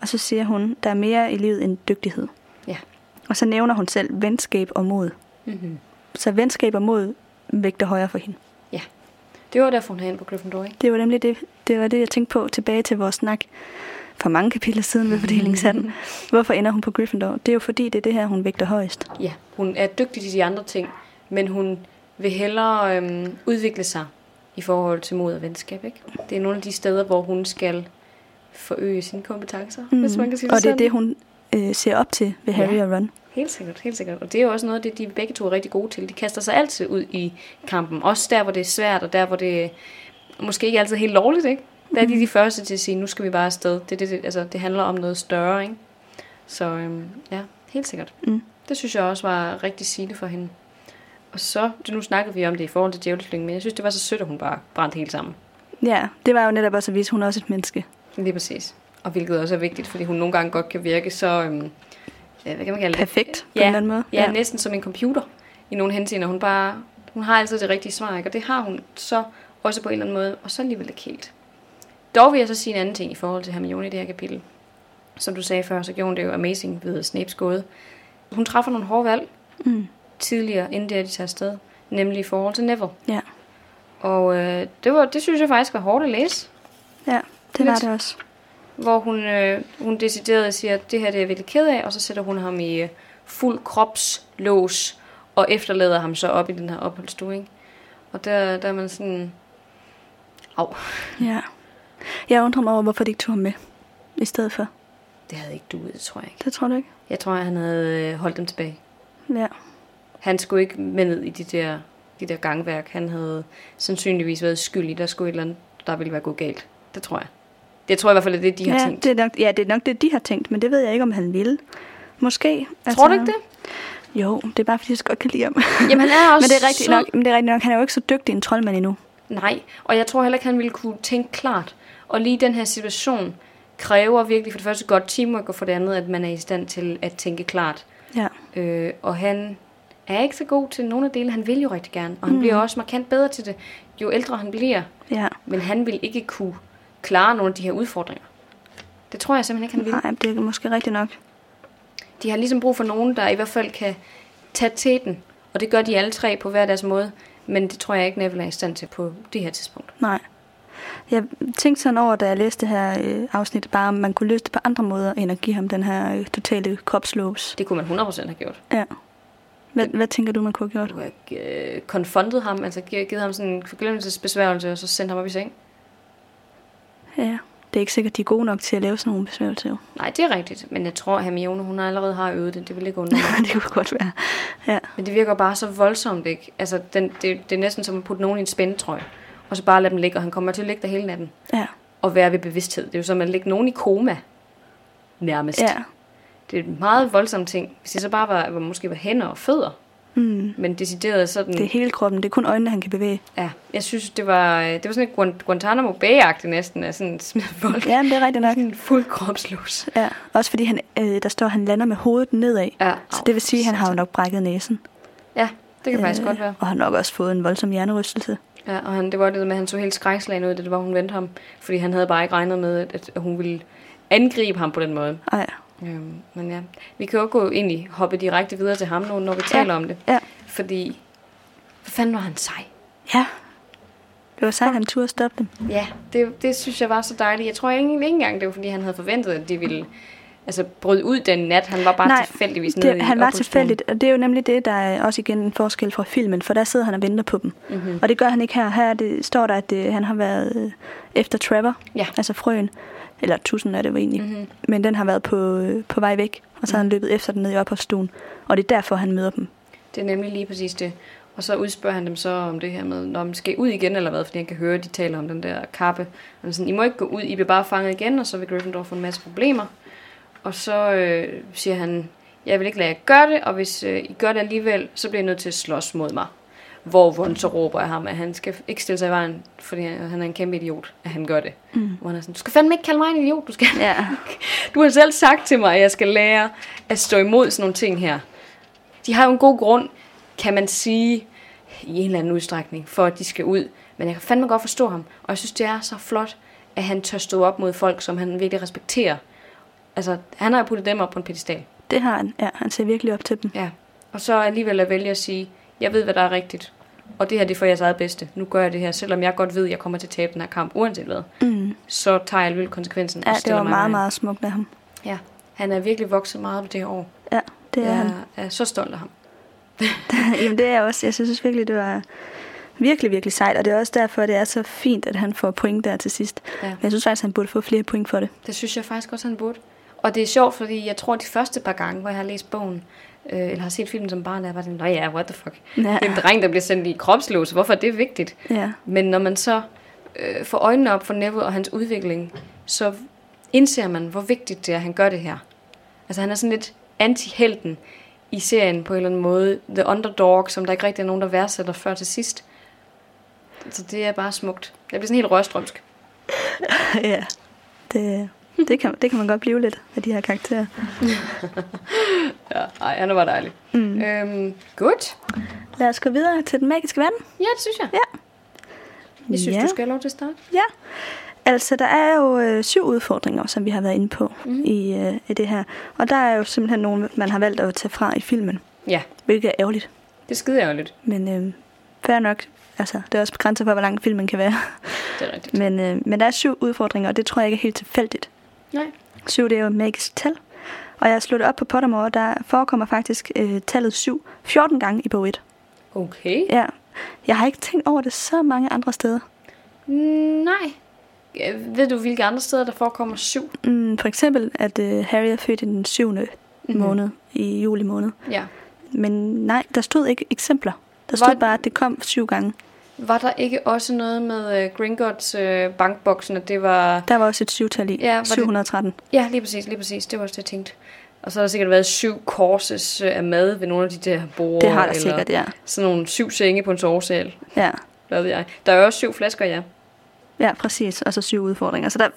Og så siger hun, der er mere i livet end dygtighed. Ja. Og så nævner hun selv venskab og mod. Mm-hmm. Så venskab og mod vægter højere for hende. Det var derfor, hun havde på Gryffindor, ikke? Det var nemlig det, det, var det jeg tænkte på tilbage til vores snak for mange kapitler siden ved fordelingshatten. Hvorfor ender hun på Gryffindor? Det er jo fordi, det er det her, hun vægter højst. Ja, hun er dygtig til de andre ting, men hun vil hellere øhm, udvikle sig i forhold til mod og venskab, ikke? Det er nogle af de steder, hvor hun skal forøge sine kompetencer, mm. hvis man kan sige det og det er sådan. det, hun øh, ser op til ved Harry Ja. og Ron. Helt sikkert, helt sikkert. Og det er jo også noget, det de begge to er rigtig gode til. De kaster sig altid ud i kampen. Også der, hvor det er svært, og der, hvor det måske ikke altid er helt lovligt, ikke? Der er de de første til at sige, nu skal vi bare afsted. Det, det, det, altså, det handler om noget større, ikke? Så øhm, ja, helt sikkert. Mm. Det synes jeg også var rigtig sigende for hende. Og så, det nu snakkede vi om det i forhold til djævleslyngen, men jeg synes, det var så sødt, at hun bare brændte helt sammen. Ja, det var jo netop også at vise, at hun er også et menneske. Lige præcis. Og hvilket også er vigtigt, fordi hun nogle gange godt kan virke så, øhm, hvad kan man kalde det? Perfekt på Ja, en eller anden måde. Ja, ja, næsten som en computer i nogle henseender. Hun bare, hun har altid det rigtige svar, ikke? og det har hun så også på en eller anden måde, og så alligevel ikke helt. Dog vil jeg så sige en anden ting i forhold til Hermione i det her kapitel. Som du sagde før, så gjorde hun det jo amazing ved Snapes gåde. Hun træffer nogle hårde valg Mm. tidligere, inden det er, de tager afsted. Nemlig i forhold til Neville. Ja. Og øh, det, var, det synes jeg faktisk var hårdt at læse. ja, det var Lidt. det også. Hvor hun, øh, hun decideret siger, at det her det er jeg virkelig ked af, og så sætter hun ham i øh, fuld kropslås, og efterlader ham så op i den her opholdsstue. Ikke? Og der, der er man sådan, au, Ja. Jeg undrer mig over, hvorfor de ikke tog ham med i stedet for. det havde ikke duet, det tror jeg ikke. Det tror du ikke? Jeg tror, han havde øh, holdt dem tilbage. Ja. Han skulle ikke med ned i de der, de der gangværk. Han havde sandsynligvis været skyldig. Der skulle et eller andet, der ville være gået galt. Det tror jeg. Det tror jeg i hvert fald, det er det, de har ja, tænkt. Det er nok, ja, det er nok det, de har tænkt, men det ved jeg ikke, om han ville. Måske. Altså, Tror du ikke det? Jo, det er bare, fordi jeg så godt kan lide ham. Jamen, han er også men det er rigtigt sød. nok, men det er rigtigt nok, han er jo ikke så dygtig en troldmand endnu. Nej, og jeg tror heller ikke, han ville kunne tænke klart. Og lige den her situation kræver virkelig for det første godt teamwork, og for det andet, at man er i stand til at tænke klart. Ja. Øh, og han er ikke så god til nogle af delene. Han vil jo rigtig gerne, og han Mm. bliver også markant bedre til det, jo ældre han bliver. Ja. Men han vil ikke kunne klare nogle af de her udfordringer. Det tror jeg simpelthen ikke, han vil. Nej, det er måske rigtigt nok. De har ligesom brug for nogen, der i hvert fald kan tage teten. Og det gør de alle tre på hver deres måde. Men det tror jeg ikke, Neville er i stand til på det her tidspunkt. Nej. Jeg tænkte sådan over, da jeg læste det her øh, afsnit, bare om man kunne løse det på andre måder, end at give ham den her øh, totale kropslås. Det kunne man 100% have gjort. Ja. Hvad, hvad tænker du, man kunne have gjort? Du har øh, konfrontet ham, altså gi- givet ham sådan en forglemmelsesbesværgelse, og så sendt ham op i seng. Ja. Det er ikke sikkert, de er gode nok til at lave sådan nogle besværgelser. jo. Nej, det er rigtigt. Men jeg tror, at Hermione, hun allerede har øvet det. Det vil ikke undre mig. det kunne godt være. Ja. Men det virker bare så voldsomt, ikke? Altså, den, det, det er næsten som at putte nogen i en spændetrøje. Og så bare lade dem ligge, og han kommer til at ligge der hele natten. Ja. Og være ved bevidsthed. Det er jo som at lægge nogen i koma. Nærmest. Ja. Det er en meget voldsom ting. Hvis det så bare var, var måske var hænder og fødder. Mm. Men decideret sådan... Det er hele kroppen. Det er kun øjnene, han kan bevæge. Ja, jeg synes, det var, det var sådan et Guan- Guantanamo Bay-agtigt næsten, af sådan smid folk. Ja, men det er rigtigt nok. Sådan fuld kropslås. Ja. Også fordi han, øh, der står, at han lander med hovedet nedad. Ja, Så det vil sige, at han har jo nok brækket næsen. Ja, det kan øh, faktisk godt være. Og har nok også fået en voldsom hjernerystelse. Ja, og han, det var det med, at han så helt skrækslagen ud, da det var, hun vendte ham. Fordi han havde bare ikke regnet med, at, at hun ville angribe ham på den måde. Ej. Øhm, men ja, vi kan jo gå egentlig hoppe direkte videre til ham nu, når vi taler om det. Ja. Fordi, hvad fanden var han sej? Ja. Det var sejt, at han turde stoppe dem. Ja, det, det synes jeg var så dejligt. Jeg tror ikke, ikke engang, det var, fordi han havde forventet, at de ville altså, brød ud den nat. Han var bare Nej, tilfældigvis nede det, i han var tilfældigt, og det er jo nemlig det, der er også igen en forskel fra filmen, for der sidder han og venter på dem. Mhm. Mm-hmm. Og det gør han ikke her. Her er det, står der, at det, han har været øh, efter Trevor, Ja. altså frøen, eller tusind er det jo egentlig, Mhm. mm-hmm. men den har været på, øh, på vej væk, og så har han løbet efter den ned i opholdsstuen, og det er derfor, han møder dem. Det er nemlig lige præcis det. Og så udspørger han dem så om det her med, når man skal ud igen eller hvad, fordi han kan høre, at de taler om den der kappe. Og sådan, I må ikke gå ud, I bliver bare fanget igen, og så vil Gryffindor få en masse problemer. Og så øh, siger han, jeg vil ikke lade jer gøre det, og hvis øh, I gør det alligevel, så bliver I nødt til at slås mod mig. Hvor Von så råber jeg ham, at han skal ikke stille sig i vejen, fordi han han er en kæmpe idiot, at han gør det. Mm. Hvor han er sådan, du skal fandme ikke kalde mig en idiot, du skal Ja. du har selv sagt til mig, at jeg skal lære at stå imod sådan nogle ting her. De har jo en god grund, kan man sige, i en eller anden udstrækning, for at de skal ud. Men jeg kan fandme godt forstå ham. Og jeg synes, det er så flot, at han tør stå op mod folk, som han virkelig respekterer. Altså, han har jo puttet dem op på en pedestal. Det har han. Ja, han ser virkelig op til dem. Ja. Og så alligevel at vælge at sige, jeg ved, hvad der er rigtigt. Og det her det er for jeres eget bedste. Nu gør jeg det her, selvom jeg godt ved, at jeg kommer til at tabe den her kamp, uanset hvad. Mm. Så tager jeg alligevel konsekvensen. Ja, og det var mig meget, meget smukt af ham. Ja, han er virkelig vokset meget på det her år. Ja, det er jeg han. er så stolt af ham. Jamen det er jeg også. Jeg synes virkelig, det var virkelig, virkelig sejt. Og det er også derfor, det er så fint, at han får point der til sidst. Ja. Men jeg synes faktisk, han burde få flere point for det. Det synes jeg faktisk også, han burde. Og det er sjovt, fordi jeg tror, de første par gange, hvor jeg har læst bogen, øh, eller har set filmen som barn, der var sådan, nå ja, what the fuck. Ja. Det er en dreng, der bliver sendt i kropslås. Hvorfor er det vigtigt? Ja, Men når man så øh, får øjnene op for Neville og hans udvikling, så indser man, hvor vigtigt det er, at han gør det her. Altså han er sådan lidt anti-helten i serien på en eller anden måde. The underdog, som der ikke rigtig er nogen, der værdsætter før til sidst. Så det er bare smukt. Jeg bliver sådan helt rørstrømsk. ja. Det, det, kan, det kan man godt blive lidt af de her karakterer. Ja, ej, han var dejlig. Mm. Øhm, godt. Lad os gå videre til den magiske vand. Ja, det synes jeg. Ja. Jeg synes, Ja. du skal have lov til at starte. Ja. Altså, der er jo øh, syv udfordringer, som vi har været inde på mm. i, øh, i det her. Og der er jo simpelthen nogle, man har valgt at tage fra i filmen, Ja, hvilket er ærgerligt. det skider jeg jo lidt. Men øh, fair nok. Altså, det er også grænser for, hvor lang filmen kan være. Det er rigtigt. Men, øh, men der er syv udfordringer, og det tror jeg ikke er helt tilfældigt. Nej. Syv, det er jo et magisk tal. Og jeg har slået op på Pottermore, der forekommer faktisk øh, tallet 7 14 gange i bog 1. Okay. Ja. Jeg har ikke tænkt over det så mange andre steder. Mm, nej. Ved du, hvilke andre steder, der forekommer syv? Mm, for eksempel, at øh, Harry er født i den syvende Mhm. mm-hmm. måned, i juli måned. Ja. Men nej, der stod ikke eksempler. Der stod bare, at det kom syv gange. Var der ikke også noget med uh, Gringotts uh, bankboksen, at det var... Der var også et syvtal i. Ja, var det- 713. Ja, lige præcis, lige præcis. Det var også det, jeg tænkte. Og så har der sikkert været syv courses uh, af mad ved nogle af de der borde. Det har der eller sikkert, ja. Sådan nogle syv senge på en sovesal. Ja. Hvad ved jeg. Der er også syv flasker, ja. Ja, præcis. Og så syv udfordringer. Så der,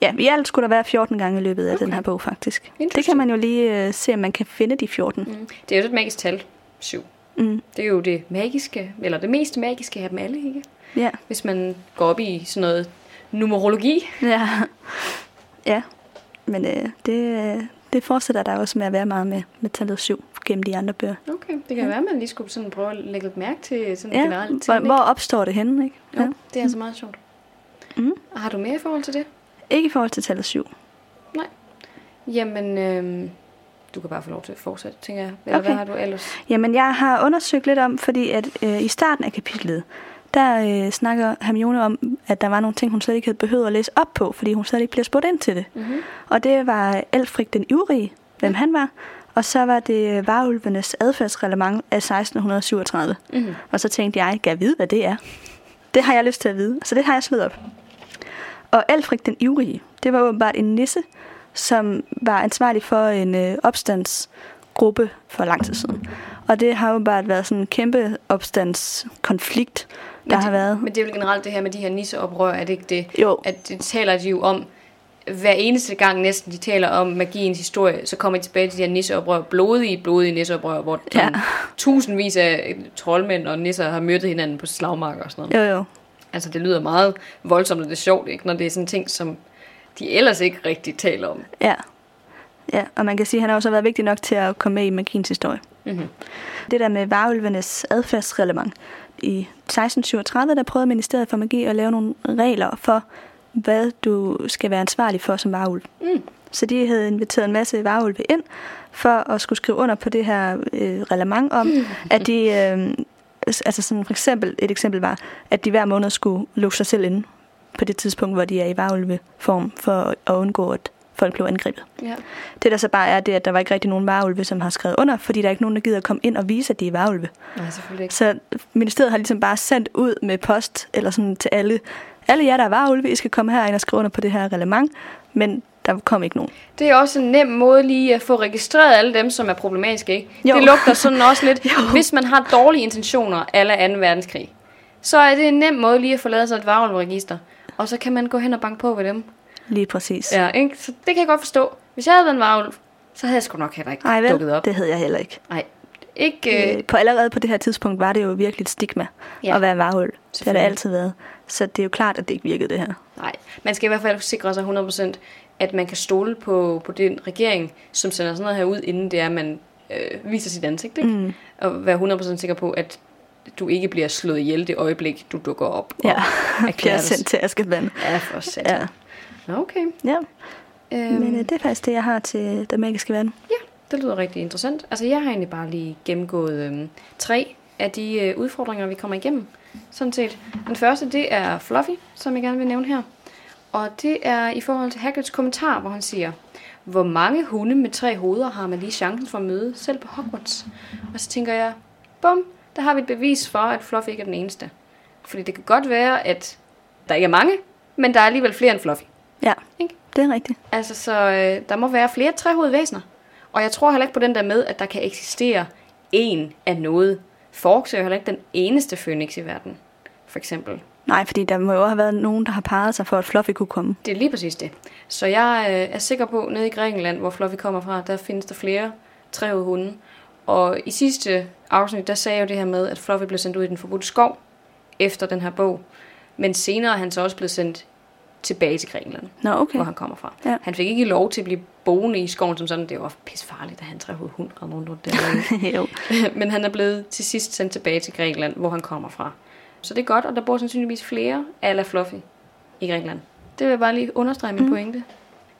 ja, i alt skulle der være 14 gange i løbet af okay. den her bog, faktisk. Det kan man jo lige øh, se, om man kan finde de 14. Mm. Mm. Det er jo et magisk tal. Syv. Mm. Det er jo det magiske, eller det mest magiske af dem alle, ikke? Ja. Hvis man går op i sådan noget numerologi. ja. Ja. Men øh, det, øh, det fortsætter der også med at være meget med, med tallet 7 gennem de andre bøger. Okay, det kan ja. være, at man lige skulle sådan prøve at lægge lidt mærke til sådan Ja, generelt. hvor, hvor opstår det henne, ikke? Jo, ja. det er altså meget sjovt. Mm. Og Har du mere i forhold til det? Ikke i forhold til tallet 7. Nej. Jamen, øhm, du kan bare få lov til at fortsætte, tænker jeg. Eller Okay. hvad har du ellers? Jamen, jeg har undersøgt lidt om, fordi at øh, i starten af kapitlet, der øh, snakker Hermione om, at der var nogle ting, hun slet ikke havde behøvet at læse op på, fordi hun slet ikke bliver spurgt ind til det. Mm-hmm. Og det var Elfrik den Ivrige, hvem han var, og så var det Varulvenes adfærdsreglement af 1637. Mm-hmm. Og så tænkte jeg, kan jeg vide, hvad det er? Det har jeg lyst til at vide, så det har jeg slået op. Og Alfred den Ivrige, det var åbenbart en nisse, som var ansvarlig for en øh, opstandsgruppe for lang tid siden. Og det har åbenbart været sådan en kæmpe opstandskonflikt, der men har det, været. Men det er jo generelt det her med de her nisseoprør, er det ikke det? Jo. At det taler de jo om, hver eneste gang næsten de taler om magiens historie, så kommer de tilbage til de her nisseoprør, blodige, blodige nisseoprør, hvor Ja. ja. tusindvis af troldmænd og nisser har myrdet hinanden på slagmarker og sådan noget. Jo, jo. Altså det lyder meget voldsomt, og det er sjovt, ikke? når det er sådan ting, som de ellers ikke rigtig taler om. Ja. Ja, og man kan sige, at han har også været vigtig nok til at komme med i magiens historie. Mm-hmm. Det der med varulvenes adfærdsreglement. I 1637, der prøvede Ministeriet for Magi at lave nogle regler for, hvad du skal være ansvarlig for som varulv. Mm. Så de havde inviteret en masse varulve ind for at skulle skrive under på det her øh, reglement om, at de, øh, altså sådan for eksempel, et eksempel var, at de hver måned skulle lukke sig selv inde på det tidspunkt, hvor de er i varulveform, for at undgå, at folk blev angrebet. Ja. Det der så bare er, det at der var ikke rigtig nogen varulve, som har skrevet under, fordi der er ikke nogen, der gider at komme ind og vise, at de er varulve. Nej, selvfølgelig ikke. Så ministeriet har ligesom bare sendt ud med post, eller sådan til alle, alle jer, der er varulve, I skal komme herind og skrive under på det her reglement, men der kom ikke nogen. Det er også en nem måde lige at få registreret alle dem, som er problematiske, ikke? Jo. Det lugter sådan også lidt, Jo. hvis man har dårlige intentioner alle 2. verdenskrig, så er det en nem måde lige at få lavet sig et varulveregister. Og så kan man gå hen og banke på ved dem. Lige præcis. Ja, ikke? Så det kan jeg godt forstå. Hvis jeg havde været en varulv, så havde jeg sgu nok heller ikke Nej, vel? dukket op. Det havde jeg heller ikke. Nej, ikke... Øh, Øh, på allerede på det her tidspunkt var det jo virkelig et stigma Ja. at være varulv. Det har det altid været. Så det er jo klart, at det ikke virkede det her. nej, man skal i hvert fald sikre sig 100%, at man kan stole på, på den regering, som sender sådan noget her ud, inden det er, at man øh, viser sit ansigt. Ikke? Mm. Og være 100% sikker på, at du ikke bliver slået ihjel det øjeblik, du dukker op. og Ja, bliver sendt til Askeban. Ja, for satan. Ja. Nå, okay. Ja, Øhm, men øh, det er faktisk det, jeg har til den magiske verden. det lyder rigtig interessant. Altså, jeg har egentlig bare lige gennemgået øhm, tre af de øh, udfordringer, vi kommer igennem. Sådan set. Den første, det er Fluffy, som jeg gerne vil nævne her. Og det er i forhold til Hagrids kommentar, hvor han siger, hvor mange hunde med tre hoveder har man lige chancen for at møde, selv på Hogwarts? Og så tænker jeg, bum, der har vi et bevis for, at Fluffy ikke er den eneste. Fordi det kan godt være, at der ikke er mange, men der er alligevel flere end Fluffy. Ja, Ikke? det er rigtigt. Altså, så øh, der må være flere trehovedede væsener. Og jeg tror heller ikke på den der med, at der kan eksistere en af noget. Forks er jo heller ikke den eneste Phoenix i verden, for eksempel. Nej, fordi der må jo have været nogen, der har parret sig for, at Fluffy kunne komme. Det er lige præcis det. Så jeg øh, er sikker på, nede i Grækenland, hvor Fluffy kommer fra, der findes der flere trehovedede hunde. Og i sidste afsnit, der sagde jeg jo det her med, at Fluffy blev sendt ud i den forbudte skov efter den her bog. Men senere er han så også blevet sendt tilbage til Grækenland. Nå, okay. hvor han kommer fra. Ja. Han fik ikke lov til at blive boende i skoven som sådan. Det var pisfarligt, at han trehovedet hund rende rundt rundt der. Men han er blevet til sidst sendt tilbage til Grækenland, hvor han kommer fra. Så det er godt, og der bor sandsynligvis flere ala Fluffy i Grækenland. Det vil jeg bare lige understrege min mm. pointe.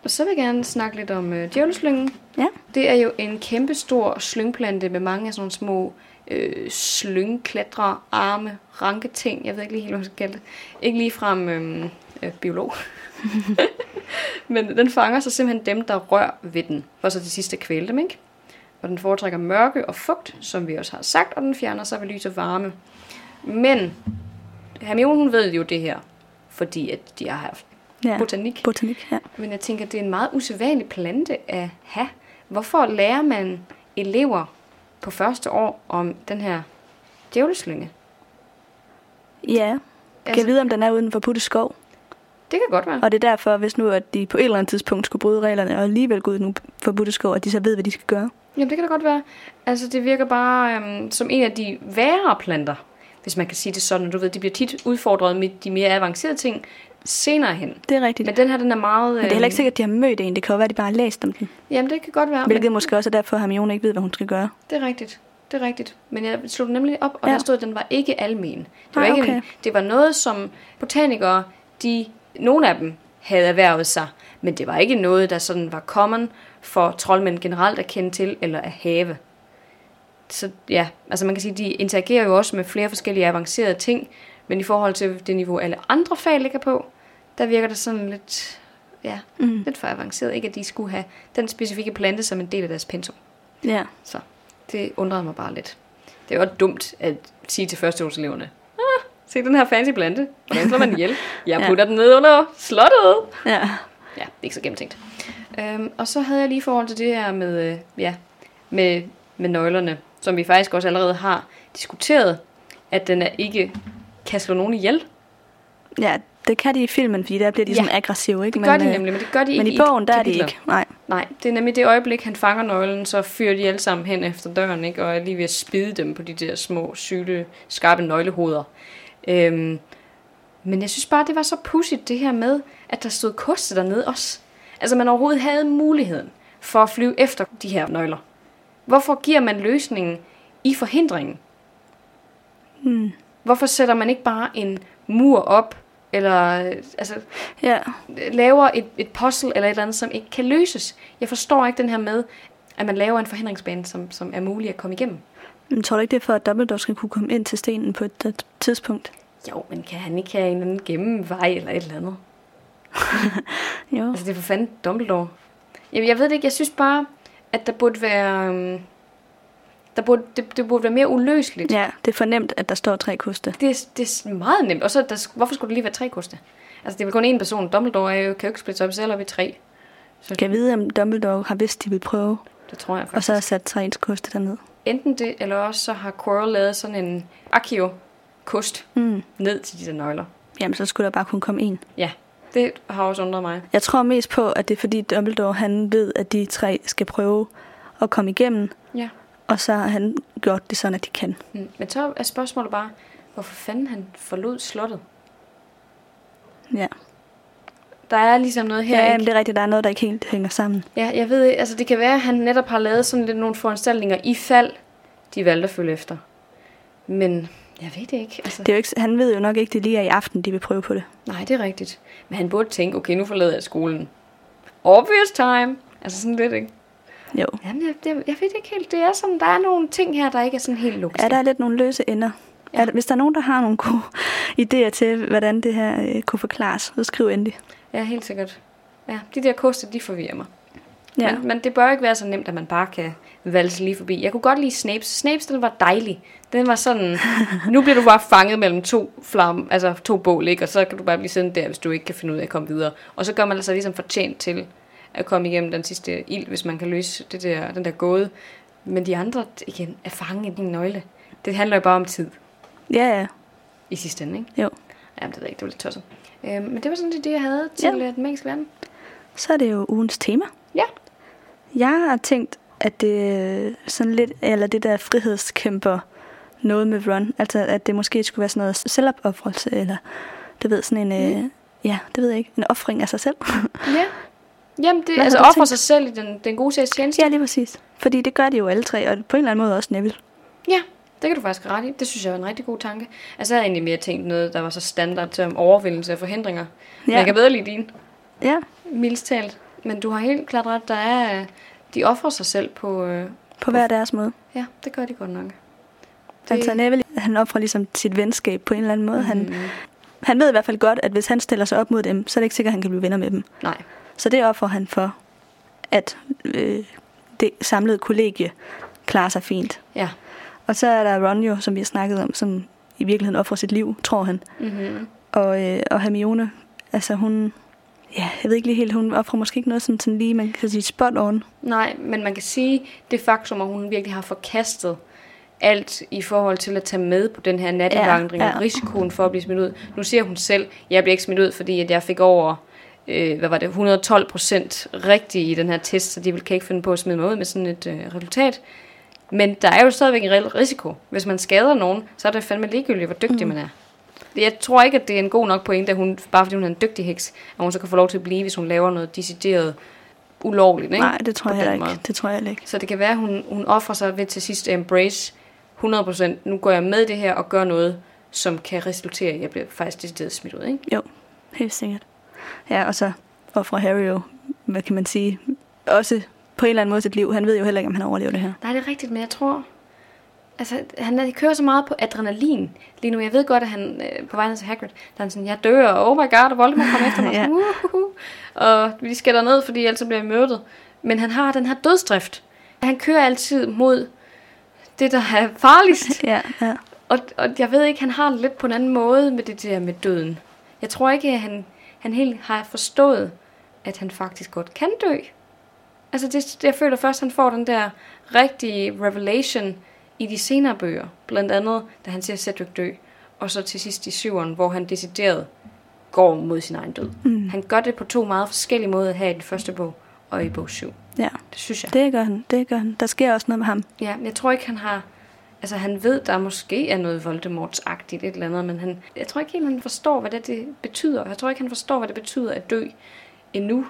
Og så vil jeg gerne snakke lidt om øh, djævleslyngen. Ja. Det er jo en kæmpe stor slyngplante med mange af sådan nogle små øh, slyngklatre, arme, ranke ting. Jeg ved ikke lige helt, hvad man skal kalde det. Ikke lige frem øh, øh, biolog. Men den fanger så simpelthen dem, der rører ved den, for så til sidst at kvæle dem, ikke? Og den foretrækker mørke og fugt, som vi også har sagt, og den fjerner sig ved lys og varme. Men Hermione hun ved jo det her, fordi at de har haft Ja. botanik. Botanik, ja. Men jeg tænker, det er en meget usædvanlig plante at have. Hvorfor lærer man elever på første år om den her djævleslynge? Ja. Kan Altså- jeg vide, om den er uden for Putte skov? Det kan godt være. Og det er derfor, hvis nu at de på et eller andet tidspunkt skulle bryde reglerne, og alligevel gå ud nu for Putte skov, at de så ved, hvad de skal gøre. Jamen, det kan da godt være. Altså, det virker bare øhm, som en af de værre planter, hvis man kan sige det sådan. Du ved, de bliver tit udfordret med de mere avancerede ting senere hen. Det er rigtigt. Men den her, den er meget... Men det er heller ikke sikkert, at de har mødt en. Det kan jo være, at de bare har læst om den. Jamen, det kan godt være. Hvilket Men måske også er derfor, at Hermione ikke ved, hvad hun skal gøre. det er rigtigt. Det er rigtigt. Men jeg slog den nemlig op, og ja. Der stod, at den var ikke almen. Det var, ikke okay. en, det var noget, som botanikere, de, nogle af dem havde erhvervet sig, men det var ikke noget, der sådan var common for troldmænd generelt at kende til eller at have. Så ja, altså man kan sige, de interagerer jo også med flere forskellige avancerede ting, men i forhold til det niveau, alle andre fag ligger på, der virker det sådan lidt, ja, Mm. lidt for avanceret. Ikke at de skulle have den specifikke plante som en del af deres pensum. Ja. Så det undrede mig bare lidt. Det var dumt at sige til førsteårseleverne, ah, se den her fancy plante, hvordan slår man ihjel? Jeg Ja. putter den ned under slottet. Ja. Ja, det er ikke så gennemtænkt. Øhm, og så havde jeg lige forhold til det her med, øh, ja, med, med nøglerne, som vi faktisk også allerede har diskuteret, at den er ikke kan slå nogen ihjel. Ja, det kan de i filmen, fordi der bliver de Ja. sådan aggressive, ikke? Det gør de øh, nemlig, men det gør de ikke Men i bogen, der er de ikke. Nej. Nej, det er nemlig det øjeblik, han fanger nøglen, så fyrer de alle sammen hen efter døren, ikke? og er lige ved at spide dem på de der små, syle, skarpe nøglehoveder. Øhm, men jeg synes bare, det var så pudsigt det her med, at der stod koste dernede også. Altså man overhovedet havde muligheden for at flyve efter de her nøgler. Hvorfor giver man løsningen i forhindringen? Hmm. Hvorfor sætter man ikke bare en mur op, eller øh, altså, Ja, laver et, et puzzle eller et eller andet, som ikke kan løses. Jeg forstår ikke den her med, at man laver en forhindringsbane, som, som er mulig at komme igennem. men tror du ikke, det er for, at Dumbledore skal kunne komme ind til stenen på et øh, tidspunkt? Jo, men kan han ikke have en eller anden gennemvej eller et eller andet? Jo. Altså, det er for fanden Dumbledore. Jamen, jeg ved det ikke. Jeg synes bare, at der burde være... Um, der burde, det, det burde være mere uløseligt. Ja, det er for nemt, at der står tre koste. Det, er, det er meget nemt. Og så, der, hvorfor skulle det lige være tre koste? Altså, det er vel kun én person. Dumbledore er jo, kan jo ikke splitte op selv op i tre. Så Kan jeg vide, om Dumbledore har vidst, de vil prøve, det tror jeg og faktisk. så har sat tre koste derned? Enten det, eller også så har Quirrell lavet sådan en Akio-kost Mm. ned til de der nøgler. Jamen, så skulle der bare kunne komme en. Ja, det har også undret mig. Jeg tror mest på, at det er fordi Dumbledore, han ved, at de tre skal prøve at komme igennem, Ja. Og så har han gjort det sådan, at de kan. Mm. Men så er spørgsmålet bare, hvorfor fanden han forlod slottet? Ja, Der er ligesom noget her, ja ikke? jamen, det er rigtigt, der er noget, der ikke helt hænger sammen. Ja, jeg ved ikke, altså det kan være, at han netop har lavet sådan lidt nogle foranstaltninger i fald, de valgte at følge efter. Men jeg ved det ikke. Altså, Det er jo ikke, han ved jo nok ikke, det lige er i aften, de vil prøve på det. Nej, det er rigtigt. Men han burde tænke, okay, nu forlader jeg skolen. Obvious time. Altså sådan lidt, ikke? Jo. Jamen, jeg, jeg, jeg ved ikke helt. Det er sådan, der er nogle ting her, der ikke er sådan helt logiske. Ja, der er lidt nogle løse ender. Ja. Er, hvis der er nogen, der har nogle gode idéer til, hvordan det her øh, kunne forklares, så skriv endelig. Ja, helt sikkert. Ja, de der koster, de forvirrer mig. Ja. Men, men det bør ikke være så nemt, at man bare kan valse lige forbi. Jeg kunne godt lide Snapes. Snapes, den var dejlig. Den var sådan, nu bliver du bare fanget mellem to flam, altså to bål, ikke? Og så kan du bare blive siddende der, hvis du ikke kan finde ud af at komme videre. Og så gør man altså ligesom fortjent til at komme igennem den sidste ild, hvis man kan løse det der, den der gåde. Men de andre, igen, er fanget i din nøgle. Det handler jo bare om tid ja, ja. i sidste ende, ikke? Jo. Jamen, det ved jeg ikke, det var lidt tosset. Øhm, men det var sådan det, det jeg havde til Ja. den magiske verden. Så er det jo ugens tema. Ja. Jeg har tænkt, at det er sådan lidt, eller det der frihedskæmper noget med Ron. Altså, at det måske skulle være sådan noget selvopoffrelse, eller det ved, sådan en, øh, ja, det ved jeg ikke, en offring af sig selv. Ja. Jamen, det, Hvad altså tænkt? sig selv i den, den gode sags tjeneste. ja, lige præcis. Fordi det gør de jo alle tre, og på en eller anden måde også Neville. Ja, det kan du faktisk ret i. Det synes jeg var en rigtig god tanke. Altså, jeg havde egentlig mere tænkt noget, der var så standard til om overvindelse af forhindringer. Ja. Men jeg kan bedre lide din, Ja, mildest talt. Men du har helt klart ret, der er... De offrer sig selv på... Øh, på hver deres måde. ja, det gør de godt nok. Det... Altså Neville, han offrer ligesom sit venskab på en eller anden måde. Han, Mm, han ved i hvert fald godt, at hvis han stiller sig op mod dem, så er det ikke sikkert, at han kan blive venner med dem. nej, Så det offrer han for, at øh, det samlede kollegie klarer sig fint. ja. Og så er der Ron jo, som vi har snakket om, som i virkeligheden offrer sit liv, tror han. Mm-hmm. Og, øh, og Hermione, altså hun... Ja, jeg ved ikke lige helt, hun offrer måske ikke noget sådan, sådan lige, man kan sige spot on. Nej, men man kan sige, det faktum, at hun virkelig har forkastet alt i forhold til at tage med på den her nattevandring, ja, Ja, ja. risikoen for at blive smidt ud. Nu siger hun selv, jeg bliver ikke smidt ud, fordi at jeg fik over øh, hvad var det, 112 procent rigtigt i den her test, så de vil- kan ikke finde på at smide mig ud med sådan et øh, resultat. Men der er jo stadigvæk en reel risiko. Hvis man skader nogen, så er det fandme ligegyldigt, hvor dygtig mm. man er. Jeg tror ikke, at det er en god nok pointe, at hun, bare fordi hun er en dygtig heks, at hun så kan få lov til at blive, hvis hun laver noget decideret ulovligt. Ikke? Nej, det tror jeg ikke. måde. Det tror jeg ikke. Så det kan være, at hun, hun offrer sig ved til sidst at embrace 100%. Nu går jeg med det her og gør noget, som kan resultere i, at jeg bliver faktisk decideret smidt ud. Ikke? Jo, helt sikkert. Ja, og så offrer Harry jo, hvad kan man sige, også på en eller anden måde sit liv. Han ved jo heller ikke, om han overlever det her. Nej, det er rigtigt, men jeg tror... Altså, han er- kører så meget på adrenalin lige nu. Jeg ved godt, at han øh, på vej ned til Hagrid, der er han sådan, jeg dør, og oh my god, og Voldemort kommer efter mig. Ja. og vi skal derned, fordi ellers bliver myrdet. Men han har den her dødsdrift. Han kører altid mod det, der er farligst. Ja, ja. Og, og jeg ved ikke, han har det lidt på en anden måde med det der med døden. Jeg tror ikke, at han, han helt har forstået, at han faktisk godt kan dø. Altså, det, jeg føler først, at han får den der rigtige revelation i de senere bøger. Blandt andet, da han ser Cedric dø. Og så til sidst i syveren, hvor han decideret går mod sin egen død. Mm. Han gør det på to meget forskellige måder her i den første bog og i bog 7. ja. Det synes jeg. Det gør han, det gør han. Der sker også noget med ham. Ja, men jeg tror ikke, han har... Altså, han ved, der måske er noget Voldemorts-agtigt et eller andet, men han, jeg tror ikke helt, han forstår, hvad det, det betyder. Jeg tror ikke, han forstår, hvad det betyder at dø endnu,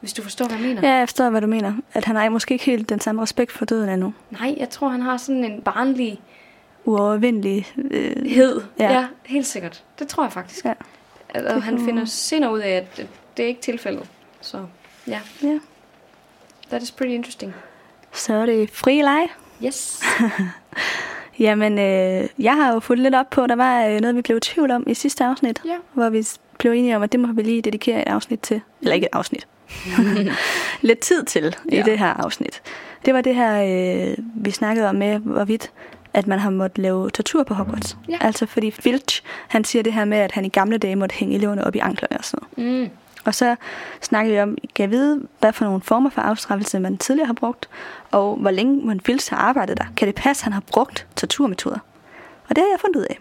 hvis du forstår, hvad jeg mener. Ja, jeg forstår, hvad du mener. At han har måske ikke helt den samme respekt for døden endnu. Nej, jeg tror, han har sådan en barnlig Uovervindelig. Øh, hed. Ja. Ja. helt sikkert. Det tror jeg faktisk. Ja. Og han finder senere ud af, at det er ikke tilfældet. Så ja, Ja. that is pretty interesting. Så er det fri leg. Yes. Jamen, øh, jeg har jo fulgt lidt op på, der var øh, noget, vi blev i tvivl om i sidste afsnit. Ja. Hvor vi blev enige om, at det må vi lige dedikere et afsnit til. Eller ikke et afsnit. lidt tid til i Ja. det her afsnit. Det var det her, øh, vi snakkede om med, hvorvidt at man har måttet lave tortur på Hogwarts. Ja. Altså fordi Filch, han siger det her med, at han i gamle dage måtte hænge eleverne op i anklerne og sådan noget. Mm. Og så snakkede vi om, kan jeg vide, hvad for nogle former for afstraffelse man tidligere har brugt, og hvor længe man Filch har arbejdet der. Kan det passe, at han har brugt torturmetoder? Og det har jeg fundet ud af.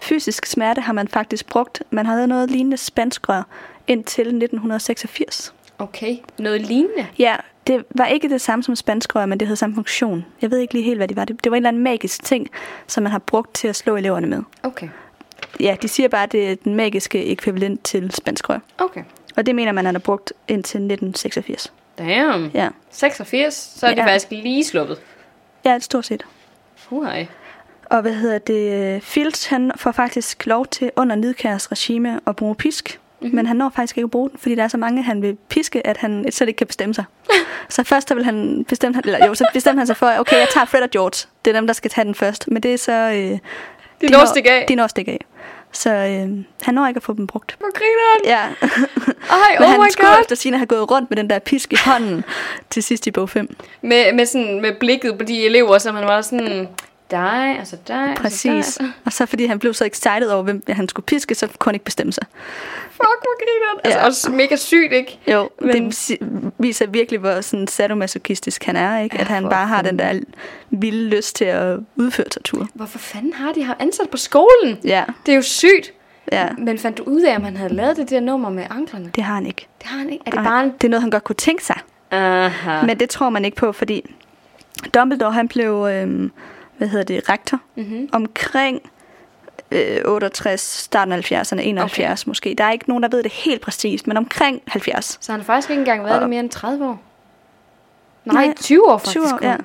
Fysisk smerte har man faktisk brugt. Man havde noget lignende spanskrør indtil 1986. Okay, noget lignende. Ja, det var ikke det samme som spanskrør, men det havde samme funktion. Jeg ved ikke lige helt, hvad det var. Det, det var en eller anden magisk ting, som man har brugt til at slå eleverne med. Okay. Ja, de siger bare, at det er den magiske ekvivalent til spanskrør. Okay. Og det mener man, han har brugt indtil 1986. Damn. Ja, 86, så er det Ja. faktisk lige sluppet. ja stort set. Huhej. Og hvad hedder det? Fields, han får faktisk lov til under Nidkærs regime at bruge pisk. Mm-hmm. Men han når faktisk ikke at bruge den, fordi der er så mange, han vil piske, at han slet ikke kan bestemme sig. så først så vil han bestemme, eller jo, så bestemmer han sig for, okay, jeg tager Fred og George. Det er dem, der skal tage den først. Men det er så... Øh, De når at stikke af. De når at stikke af. Så øh, han når ikke at få dem brugt. Hvor griner han? Ja, Ej, men oh han my skulle god. efter sine have gået rundt med den der pisk i hånden til sidst i bog 5. Med, med, sådan, med blikket på de elever, som han var sådan, dig, altså dig, Præcis. Altså dig. Og så fordi han blev så excited over, hvem han skulle piske, så kunne han ikke bestemme sig. Fuck, hvor griner. Altså Ja. også mega sygt, ikke? Jo, Men- det viser virkelig, hvor sådan sadomasochistisk han er, ikke? Ja, At han bare har den der vilde lyst til at udføre tortur. Hvorfor fanden har de ham ansat på skolen? Ja, Det er jo sygt. ja. Men fandt du ud af, om han havde lavet det der nummer med anklerne? Det har han ikke. Det har han ikke. Er det Ej, bare en... det er noget, han godt kunne tænke sig. Aha. Men det tror man ikke på, fordi Dumbledore, han blev, øhm, hvad hedder det, rektor Mm-hmm. omkring øh, 68, starten af 70'erne, 71 okay. måske. Der er ikke nogen, der ved det helt præcist, men omkring 70. Så han har faktisk ikke engang været Og- det mere end 30 år? Nej, Nej, 20 år faktisk. 20 år, kun. ja.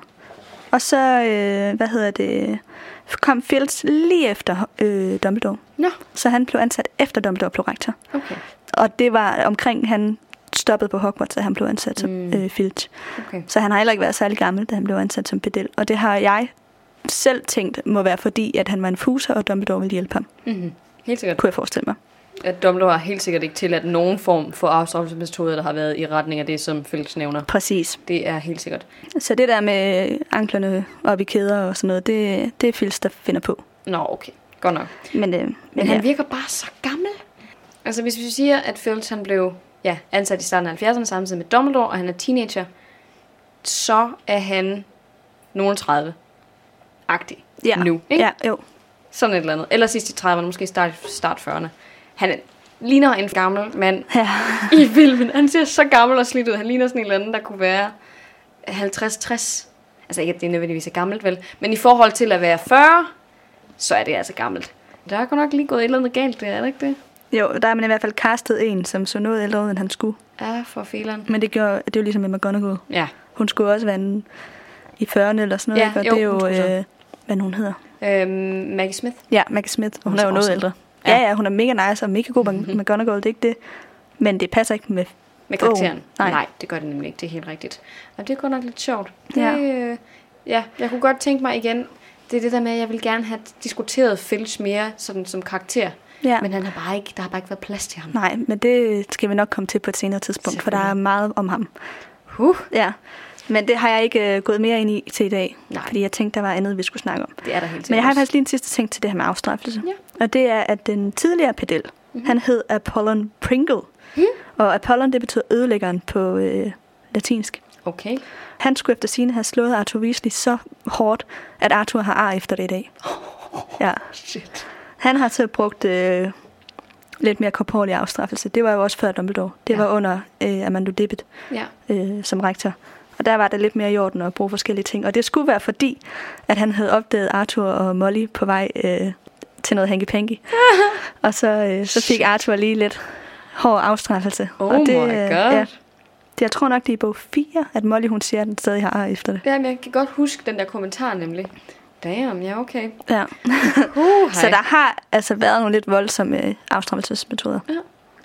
Og så, øh, hvad hedder det, kom Fields lige efter øh, Dumbledore. Nå, Så han blev ansat efter Dumbledore blev rektor. okay. Og det var omkring, han stoppede på Hogwarts, at han blev ansat som mm. øh, Filch. okay. Så han har heller ikke været særlig gammel, da han blev ansat som pedel. Og det har jeg selv tænkt må være fordi, at han var en fuser, og Dumbledore ville hjælpe ham, Mm-hmm. Helt sikkert. kunne jeg forestille mig. At Dumbledore har helt sikkert ikke tilladt nogen form for afstraffelsesmetoder, der har været i retning af det, som Felix nævner. Præcis. Det er helt sikkert. Så det der med anklerne op i kæder og sådan noget, det, det er Filch, der finder på. Nå, okay. Godt nok. Men, øh, men, Men han ja. virker bare så gammel. Altså, hvis vi siger, at Filch han blev ja, ansat i starten af 70'erne samtidig med Dumbledore, og han er teenager, så er han nogen 30-agtig ja. nu, ikke? Ja, jo. Sådan et eller andet. Eller sidst i 30'erne, måske start, start 40'erne. Han er, ligner en gammel mand Ja. i filmen. Han ser så gammel og slidt ud. Han ligner sådan en eller anden, der kunne være 50-60. Altså ikke, at det nødvendigvis er gammelt, vel? Men i forhold til at være 40, så er det altså gammelt. Der er godt nok lige gået et eller andet galt der, er det ikke det? Jo, der er man i hvert fald castet en, som så noget ældre ud, end han skulle. Ja, for fileren. Men det, gjorde, det er jo ligesom med McGonagall. Ja. Hun skulle også være en, i 40'erne eller sådan noget. Ja, ikke? Og jo, det er jo, øh, hvad hun hedder. Øhm, Maggie Smith. Ja, Maggie Smith. Hun Hun er jo noget awesome. ældre. Ja. Ja. ja, hun er mega nice og mega god med McGonagall, det er ikke det. Men det passer ikke med... Med karakteren. Bogen. Nej. Nej, det gør det nemlig ikke. Det er helt rigtigt. Og det er godt nok lidt sjovt. Det, Ja. øh, ja, jeg kunne godt tænke mig igen, det er det der med, at jeg vil gerne have diskuteret Filch mere sådan, som karakter. Ja. Men han har bare ikke, der har bare ikke været plads til ham. Nej, men det skal vi nok komme til på et senere tidspunkt, for der er meget om ham. Huh, Ja, men det har jeg ikke øh, gået mere ind i til i dag, Nej. fordi jeg tænkte, der var andet, vi skulle snakke om. det er der helt Men jeg har faktisk lige en sidste ting til det her med afstraffelse. Ja. Og det er, at den tidligere pedel, mm-hmm. han hed Apollon Pringle. Mm. Og Apollon, det betyder ødelæggeren på øh, latinsk. Okay. Han skulle efter sine have slået Arthur Weasley så hårdt, at Arthur har ar efter det i dag. Ja. Shit. Han har så brugt øh, lidt mere korporlig afstraffelse. Det var jo også før Dumbledore. Det Ja. var under øh, Amando Dibbet Ja. øh, som rektor. Og der var det lidt mere i orden at bruge forskellige ting. Og det skulle være fordi, at han havde opdaget Arthur og Molly på vej øh, til noget hanky-panky. og så, øh, så fik Arthur lige lidt hård afstraffelse. Oh og det, my øh, god. Ja, det, jeg tror nok, det er i bog 4, at Molly hun siger, at den stadig har ar efter det. Jamen, jeg kan godt huske den der kommentar nemlig. Damn, ja, okay. Ja. Uh, Så der har altså været nogle lidt voldsomme øh, afstrammelsesmetoder. Ja.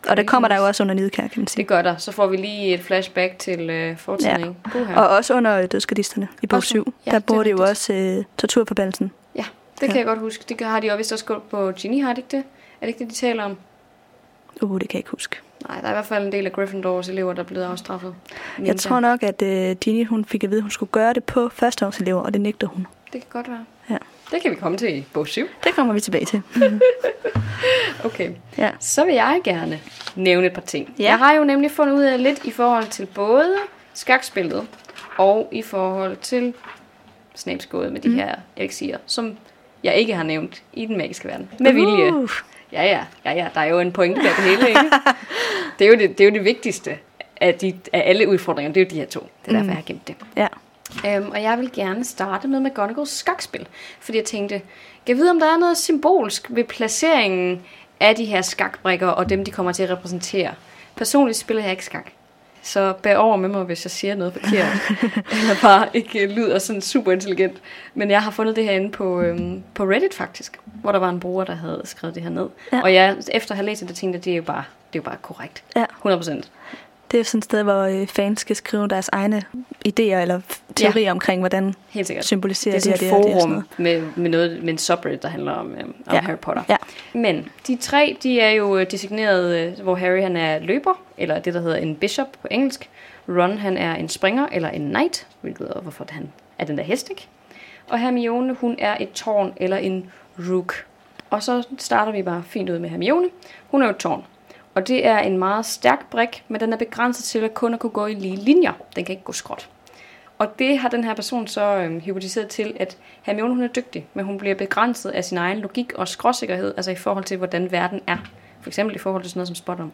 Og det kommer der jo også under Nidkær, kan man sige. Det gør der. Så får vi lige et flashback til øh, fortiden, Ja. Og også under dødskadisterne i bog Også- 7. ja, der det er bruger det jo rigtigt. også øh, torturforbandelsen. Ja, det kan Ja. jeg godt huske. Det har de jo vist også på Ginny, har de ikke det? Er det ikke det, de taler om? Uh, det kan jeg ikke huske. Nej, der er i hvert fald en del af Gryffindors elever, der er blevet afstraffet. Jeg tror nok, at øh, Ginny hun fik at vide, at hun skulle gøre det på førsteårselever, og det nægter hun. Det kan godt være. Ja. Det kan vi komme til i bog 7. Det kommer vi tilbage til. Okay. Ja. Så vil jeg gerne nævne et par ting. Ja. Jeg har jo nemlig fundet ud af lidt i forhold til både skakspillet og i forhold til snapsgået med de Mm. her elixier, som jeg ikke har nævnt i den magiske verden. Med vilje. Uh, Ja, ja, ja, ja. Der er jo en pointe bag det hele, ikke? det, er jo det, det er jo det vigtigste af, de, af alle udfordringer. Det er jo de her to. Det er derfor, Mm. jeg har gemt det. ja. Øhm, og jeg vil gerne starte med McGonagalls skakspil. Fordi jeg tænkte, kan jeg vide, om der er noget symbolsk ved placeringen af de her skakbrikker, og dem, de kommer til at repræsentere. Personligt spiller jeg ikke skak. Så bær over med mig, hvis jeg siger noget forkert. eller bare ikke lyder sådan super intelligent. Men jeg har fundet det her inde på, øhm, på Reddit faktisk. Hvor der var en bruger, der havde skrevet det her ned. Ja. Og jeg, efter at have læst det, tænkte jeg, det er jo bare, det er jo bare korrekt. Ja. 100%. Det er sådan et sted, hvor øh, fans skal skrive deres egne idéer eller teorier ja. omkring, hvordan Helt sikkert. symboliserer Det er det, sådan og et det, og det, og sådan forum noget. med, med, noget, med en subreddit, der handler om, øhm, om Ja. Harry Potter. Ja. Men de tre, de er jo øh, designeret, øh, hvor Harry han er løber, eller det, der hedder en bishop på engelsk. Ron han er en springer, eller en knight, hvilket er, hvorfor han er den der hest, ikke? Og Hermione, hun er et tårn, eller en rook. Og så starter vi bare fint ud med Hermione. Hun er jo et tårn. Og det er en meget stærk brik, men den er begrænset til at kun at kunne gå i lige linjer. Den kan ikke gå skråt. Og det har den her person så øhm, hypotiseret til, at Hermione hun er dygtig, men hun bliver begrænset af sin egen logik og skråsikkerhed, altså i forhold til, hvordan verden er. For eksempel i forhold til sådan noget som spot om.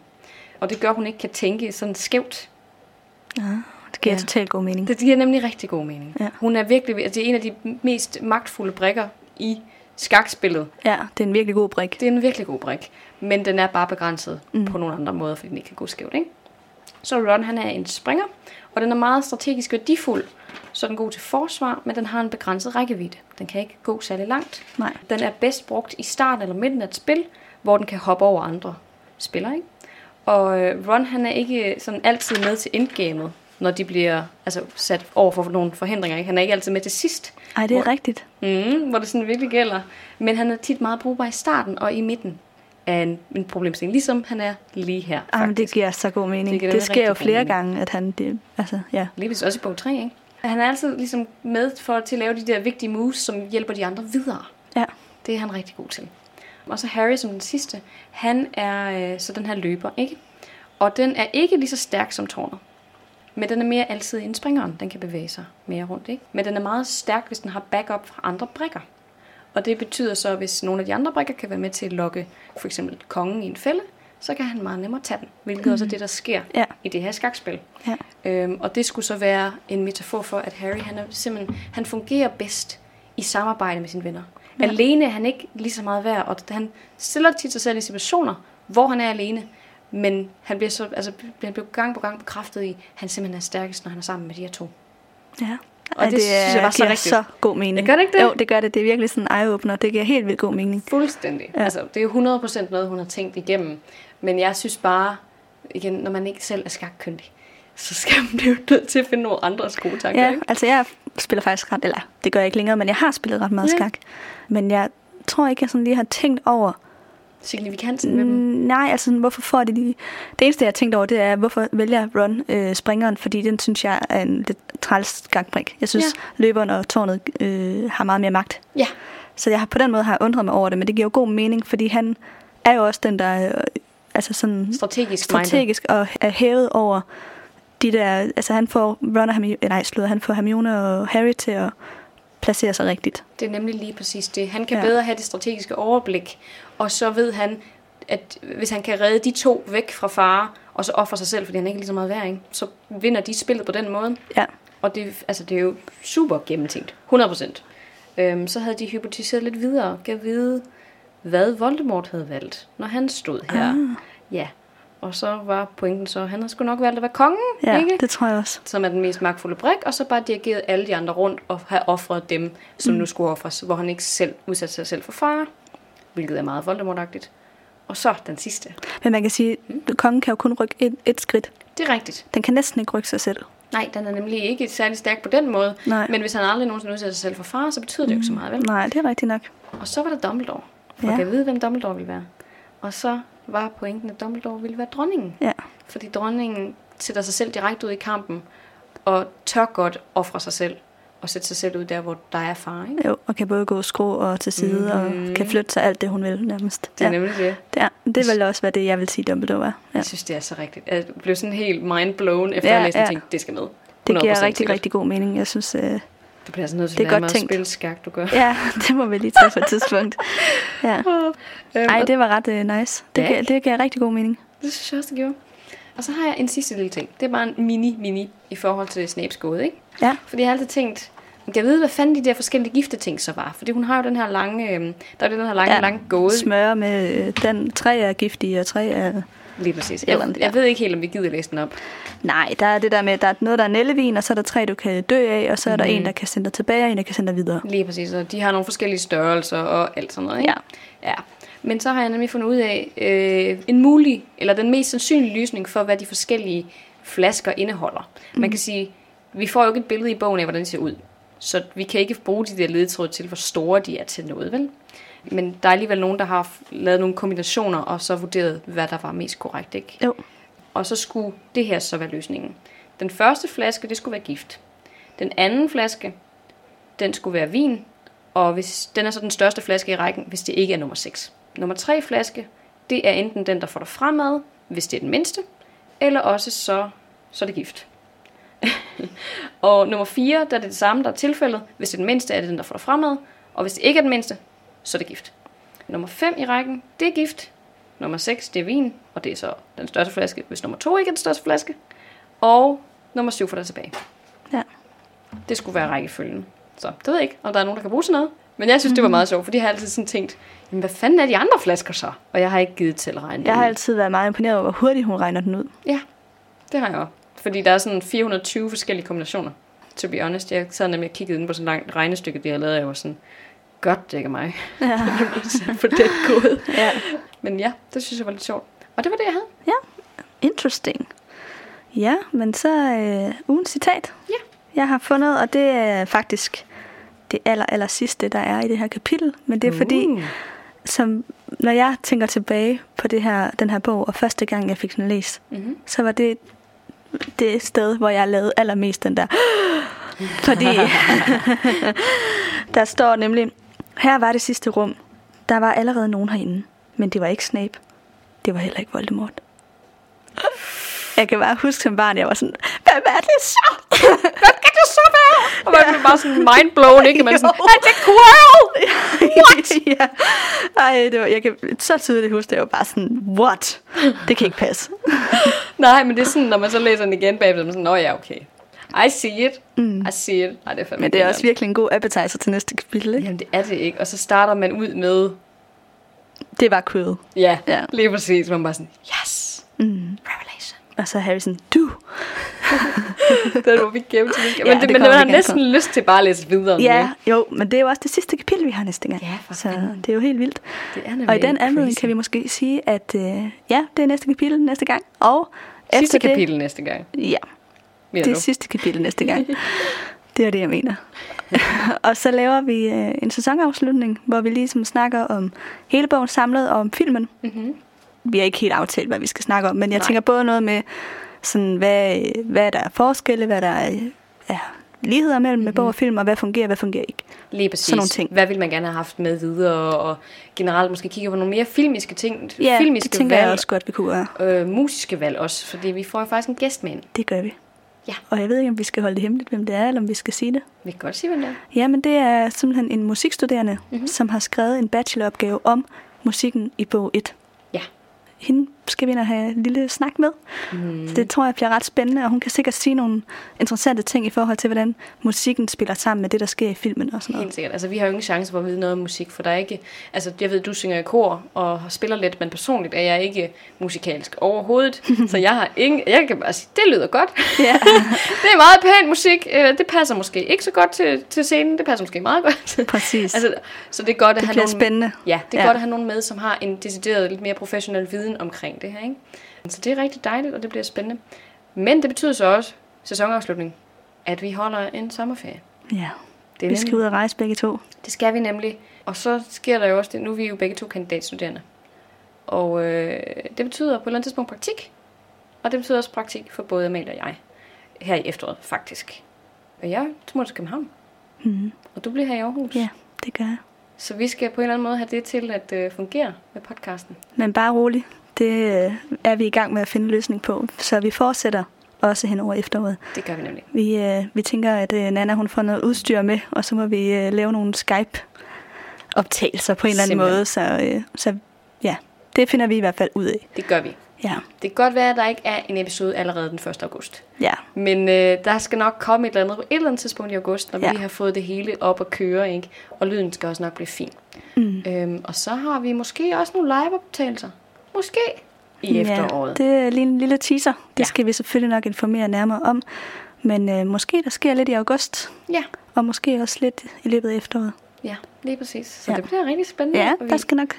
Og det gør, at hun ikke kan tænke sådan skævt. Det giver Ja. ja. totalt god mening. Det giver nemlig rigtig god mening. Ja. Hun er virkelig, altså det er en af de mest magtfulde brikker i skakspillet. Ja, det er en virkelig god brik. Det er en virkelig god brik, men den er bare begrænset mm. På nogle andre måder, fordi den ikke kan gå skævt. Ikke? Så Ron han er en springer, og den er meget strategisk værdifuld, så den er god til forsvar, men den har en begrænset rækkevidde. Den kan ikke gå særlig langt. Nej. Den er bedst brugt i starten eller midten af et spil, hvor den kan hoppe over andre spillere. Ikke? Og øh, Ron han er ikke sådan altid med til endgamet, når de bliver altså, sat over for nogle forhindringer. Ikke? Han er ikke altid med til sidst, Ej, det er Hvor- rigtigt. mm, hvor det sådan virkelig gælder. Men han er tit meget brugbar i starten og i midten af en, en problemstilling, ligesom han er lige her. Ej, men det faktisk. giver så god mening. Det Det, det sker jo flere mening. gange, at han... Det, altså, ja. Lige også i bog 3, ikke? Han er altid ligesom med for til at lave de der vigtige moves, som hjælper de andre videre. Ja. Det er han rigtig god til. Og så Harry som den sidste, han er øh, så den her løber, ikke? Og den er ikke lige så stærk som tårnet. Men den er mere altid end springeren. Den kan bevæge sig mere rundt, ikke? Men den er meget stærk, hvis den har backup fra andre brikker. Og det betyder så, at hvis nogle af de andre brikker kan være med til at lokke for eksempel kongen i en fælde, så kan han meget nemmere tage den. Hvilket også er det, der sker Ja. i det her skakspil. Ja. Øhm, og det skulle så være en metafor for, at Harry han er simpelthen, han fungerer bedst i samarbejde med sine venner. Ja. Alene er han ikke lige så meget værd, og han stiller tit sig selv i situationer, hvor han er alene, men han bliver, så, altså, han bliver gang på gang bekræftet i, at han simpelthen er stærkest, når han er sammen med de her to. Ja. Og det synes jeg var så rigtigt. så god mening. Gør det ikke det? Jo, det gør det. Det er virkelig sådan en eye-opener. Det giver helt vildt god mening. Fuldstændig. Ja. Altså, det er jo 100% noget, hun har tænkt igennem. Men jeg synes bare, igen, når man ikke selv er skakkyndig, så skal man blive nødt til at finde nogle andre gode tanker. Ja, ikke? altså jeg spiller faktisk ret, eller det gør jeg ikke længere, men jeg har spillet ret meget Ja. skak. Men jeg tror ikke, jeg sådan lige har tænkt over, Signifikansen med mm, dem. nej, altså hvorfor får de lige... Det eneste, jeg har tænkt over, det er, hvorfor vælger Ron øh, springeren, fordi den synes jeg er en lidt træls skakbrik. Jeg synes, Ja. løberen og tårnet øh, har meget mere magt. Ja, Så jeg har på den måde har undret mig over det, men det giver jo god mening, fordi han er jo også den, der er, øh, altså sådan strategisk, strategisk og er hævet over de der, altså han får Ron og Hermione, nej, slået, han får Hermione og Harry til at placere sig rigtigt. Det er nemlig lige præcis det. Han kan. Ja. bedre have det strategiske overblik, og så ved han, at hvis han kan redde de to væk fra fare, og så ofre sig selv, fordi han ikke er lige så meget værd, ikke? så vinder de spillet på den måde. Ja. Og det, altså, det er jo super gennemtænkt. 100%. Øhm, så havde de hypotiseret lidt videre, gav vide, hvad Voldemort havde valgt, når han stod her. Ah. Ja. Og så var pointen så, at han havde sgu nok valgt at være kongen, Ja, ikke? det tror jeg også. som er den mest magtfulde brik, og så bare dirigeret alle de andre rundt og have offret dem, som mm. nu skulle offres, hvor han ikke selv udsatte sig selv for fare, hvilket er meget voldemortagtigt. Og så den sidste. Men man kan sige, at kongen kan jo kun rykke et, et skridt. Det er rigtigt. Den kan næsten ikke rykke sig selv. Nej, den er nemlig ikke særlig stærk på den måde. Nej. Men hvis han aldrig nogensinde udsætter sig selv for fare, så betyder det jo ikke så meget, vel? Nej, det er rigtigt nok. Og så var der Dumbledore. For Ja. kan vide, hvem Dumbledore ville være. Og så var pointen, at Dumbledore ville være dronningen. Ja. Fordi dronningen sætter sig selv direkte ud i kampen, og tør godt ofre sig selv, og sætte sig selv ud der, hvor der er far. Ikke? Jo, og kan både gå skrå og til side, mm-hmm. og kan flytte sig alt det, hun vil nærmest. Det er ja. nemlig det. Det, er, det vil også være det, jeg vil sige, Dumbledore er. Ja. Jeg synes, det er så rigtigt. Jeg blev sådan helt mindblown, efter Ja, ja, jeg læste ja. ja. tænkte, det skal med. Det giver 100% rigtig, sikkert. rigtig god mening. Jeg synes, øh, Du bliver altså nødt til Det at er lære godt at tænkt. spille skak, du gør. ja, det må vi lige tage på et tidspunkt. Ja. Øhm, Ej, det var ret øh, nice. Det, Ja, det giver rigtig god mening. Det synes jeg også, det gjorde. Og så har jeg en sidste lille ting. Det er bare en mini-mini i forhold til Snapes gåde, ikke? Ja. Fordi jeg har altid tænkt, jeg ved, hvad fanden de der forskellige gifteting så var. Fordi hun har jo den her lange, øhm, der er den her lange, Ja. lange gåde. Smør med øh, den. Tre er giftige, og tre er... Lige præcis. Jeg, ja. jeg ved ikke helt, om vi gider læse den op. Nej, der er det der med, der er noget, der er nællevin, og så er der tre, du kan dø af, og så er der Mhm. en, der kan sende dig tilbage, og en, der kan sende dig videre. Lige præcis, og de har nogle forskellige størrelser og alt sådan noget, ikke? Ja. ja. Men så har jeg nemlig fundet ud af øh, en mulig, eller den mest sandsynlige løsning for, hvad de forskellige flasker indeholder. Mm. Man kan sige, vi får jo ikke et billede i bogen af, hvordan de ser ud. Så vi kan ikke bruge de der ledetråde til, hvor store de er til noget, vel? Men der er alligevel nogen, der har lavet nogle kombinationer, og så vurderet, hvad der var mest korrekt, ikke? Jo. Og så skulle det her så være løsningen. Den første flaske, det skulle være gift. Den anden flaske, den skulle være vin. Og hvis, den er så den største flaske i rækken, hvis det ikke er nummer 6. Nummer 3 flaske, det er enten den, der får dig fremad, hvis det er den mindste, eller også så, så er det gift. Og nummer 4, der er det det samme, der er tilfældet. Hvis det er den mindste, er det den, der får dig fremad. Og hvis det ikke er den mindste, så er det gift. Nummer 5 i rækken, det er gift. Nummer 6, det er vin, og det er så den største flaske, hvis nummer 2 ikke er den største flaske. Og nummer 7 får dig tilbage. Ja. Det skulle være rækkefølgen. Så det ved jeg ikke, om der er nogen, der kan bruge til noget. Men jeg synes, det var meget sjovt, fordi jeg har altid sådan tænkt, jamen, hvad fanden er de andre flasker så? Og jeg har ikke givet til at regne Jeg har altid været meget imponeret over, hvor hurtigt hun regner den ud. Ja, det har jeg også. Fordi der er sådan 420 forskellige kombinationer. To be honest, jeg sad nemlig og kiggede ind på sådan langt regnestykke, de har lavet, og jeg var sådan, godt, det ikke er mig. Ja. på den kode. ja. Men ja, det synes jeg var lidt sjovt. Og det var det, jeg havde. Interesting. Ja, men så øh, ugens citat. Ja. Jeg har fundet, og det er faktisk det aller, aller sidste, der er i det her kapitel. Men det er fordi, Uh. som, når jeg tænker tilbage på det her, den her bog, og første gang jeg fik den læst, Mm-hmm. så var det det sted, hvor jeg lavede allermest den der. Fordi der står nemlig, her var det sidste rum. Der var allerede nogen herinde, men det var ikke Snape. Det var heller ikke Voldemort. Jeg kan bare huske som barn, jeg var sådan, hvad er det så? Hvad kan det så være? Og man blev bare sådan mindblown, ikke? Man er sådan, Jo. er det Quirrell? What? ja. Ej, det var, jeg kan så tydeligt huske, det jeg var bare sådan, what? Det kan ikke passe. Nej, men det er sådan, når man så læser den igen bagefter, så er man sådan, nå ja, okay. I see it. Mm. I see it. Ej, det er Men det er også virkelig en god appetizer til næste kapitel, ikke? Jamen, det er det ikke. Og så starter man ud med, Det var kød. ja, Ja. ja. lige præcis. Man bare sådan, revelation. Og så Harrison, du. det må vi gemme til. Ja, Men, det, det men man har næsten lyst til bare at læse videre. nu, Ja, ikke? jo, men det er jo også det sidste kapitel, vi har næste gang. Ja, for Så fanden. det er jo helt vildt. Det er Og i den anledning kan vi måske sige, at øh, ja, det er næste kapitel næste gang. Og Sidste efter kapitel næste gang. det, ja, det er sidste kapitel næste gang. det er det, jeg mener. og så laver vi øh, en sæsonafslutning, hvor vi ligesom snakker om hele bogen samlet og om filmen. Mm-hmm. Vi har ikke helt aftalt, hvad vi skal snakke om, men jeg Nej. tænker både noget med, sådan, hvad, hvad der er forskelle, hvad der er, er ligheder mellem mm-hmm. med bog og film, og hvad fungerer, hvad fungerer ikke. Lige præcis. Sådan nogle ting. Hvad vil man gerne have haft med videre, og generelt måske kigge på nogle mere filmiske ting. Ja, filmiske det tænker valg, jeg også godt, vi kunne gøre. Øh, musiske valg også, fordi vi får jo faktisk en gæst med ind. Det gør vi. Ja. Og jeg ved ikke, om vi skal holde det hemmeligt, hvem det er, eller om vi skal sige det. Vi kan godt sige, hvem det er. Ja, men det er simpelthen en musikstuderende, Mhm. mm-hmm. som har skrevet en bacheloropgave om musikken i bog 1. Ja. Skal vi ind og have en lille snak med. Mm. Så det tror jeg bliver ret spændende, og hun kan sikkert sige nogle interessante ting i forhold til, hvordan musikken spiller sammen med det, der sker i filmen og sådan noget. Helt sikkert. Altså, vi har jo ingen chance for at vide noget om musik, for der er ikke... Altså, jeg ved, du synger i kor og spiller lidt, men personligt er jeg ikke musikalsk overhovedet. så jeg har ingen... Jeg kan bare sige, det lyder godt. Ja. det er meget pæn musik. Øh, Det passer måske ikke så godt til, til scenen. Det passer måske meget godt. Præcis. altså, så det er godt at Det have nogen... spændende. Ja, det er Ja. godt at have nogen med, som har en decideret lidt mere professionel viden omkring det her. Ikke? Så det er rigtig dejligt, og det bliver spændende. Men det betyder så også, sæsonafslutning, at vi holder en sommerferie. Ja. Det, er Vi skal nemlig- ud og rejse begge to. det skal vi nemlig. Og så sker der jo også det, nu er vi jo begge to kandidatstuderende. Og øh, det betyder på et eller andet tidspunkt praktik. Og det betyder også praktik for både Amalie og jeg. Her i efteråret, faktisk. Og jeg smutter til København. Mm. Og du bliver her i Aarhus. Ja, det gør jeg. Så vi skal på en eller anden måde have det til at øh, fungere med podcasten. Men bare rolig. Det øh, er vi i gang med at finde løsning på. Så vi fortsætter også hen over efteråret. Det gør vi nemlig. Vi, øh, vi tænker, at øh, Nana hun får noget udstyr med, og så må vi øh, lave nogle Skype-optagelser på en eller anden måde. Så, øh, så ja, det finder vi i hvert fald ud af. Det gør vi. Ja, Det kan godt være, at der ikke er en episode allerede den 1. august. ja, Men øh, der skal nok komme et eller andet på et eller andet tidspunkt i august, når. Ja. vi har fået det hele op at køre, ikke? Og lyden skal også nok blive fin. Mm. Øhm, og så har vi måske også nogle live-optagelser. Måske i efteråret. Ja, det er lige en lille teaser. Det Ja. skal vi selvfølgelig nok informere nærmere om. Men øh, måske der sker lidt i august, Ja, og måske også lidt i løbet af efteråret. ja, lige præcis. Så Ja. det bliver rigtig spændende. Ja, vi, der skal nok.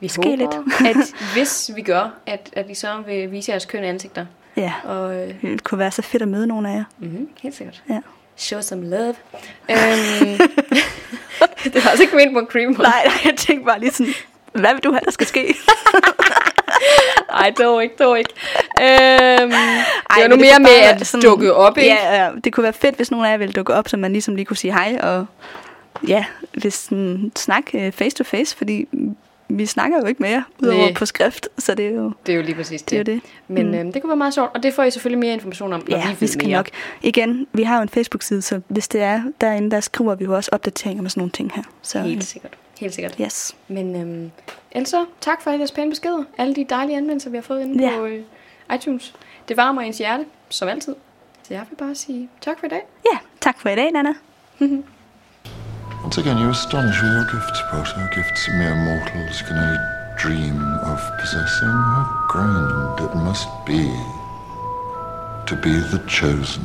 vi ske håber, lidt. at hvis vi gør, at, at vi så vil vise jeres kønne ansigter. Ja, Og, øh, det kunne være så fedt at møde nogle af jer. mm-hmm, helt sikkert. Ja. Show some love. øhm, det var altså ikke ment på en cream Nej, nej, jeg tænkte bare lige sådan, hvad vil du have, der skal ske? Ej, dog ikke, dog ikke. Øhm, det er men nu mere med at sådan- dukke op, ikke? Ja, ja, det kunne være fedt, hvis nogen af jer ville dukke op, så man ligesom lige kunne sige hej, og ja, hvis sådan, snak face to face, fordi vi snakker jo ikke mere, udover Næ. på skrift, så det er jo Det er jo lige præcis det. det. Er jo det. Men Mm. øhm, det kunne være meget sjovt, og det får I selvfølgelig mere information om, når Ja, vi vi skal mere. nok. Igen, vi har jo en Facebook-side, så hvis det er derinde, der skriver vi jo også opdateringer med sådan nogle ting her. Så Helt sikkert. Helt sikkert. yes. Men øhm, så, tak for alle jeres pæne beskeder. Alle de dejlige anmeldelser, vi har fået inde Ja. på øh, iTunes. Det varmer ens hjerte, som altid. Så jeg vil bare sige tak for i dag. Ja, tak for i dag, Nana. Once again, you astonish with your gifts, Potter. Gifts mere mortals can only dream of possessing. How grand it must be to be the chosen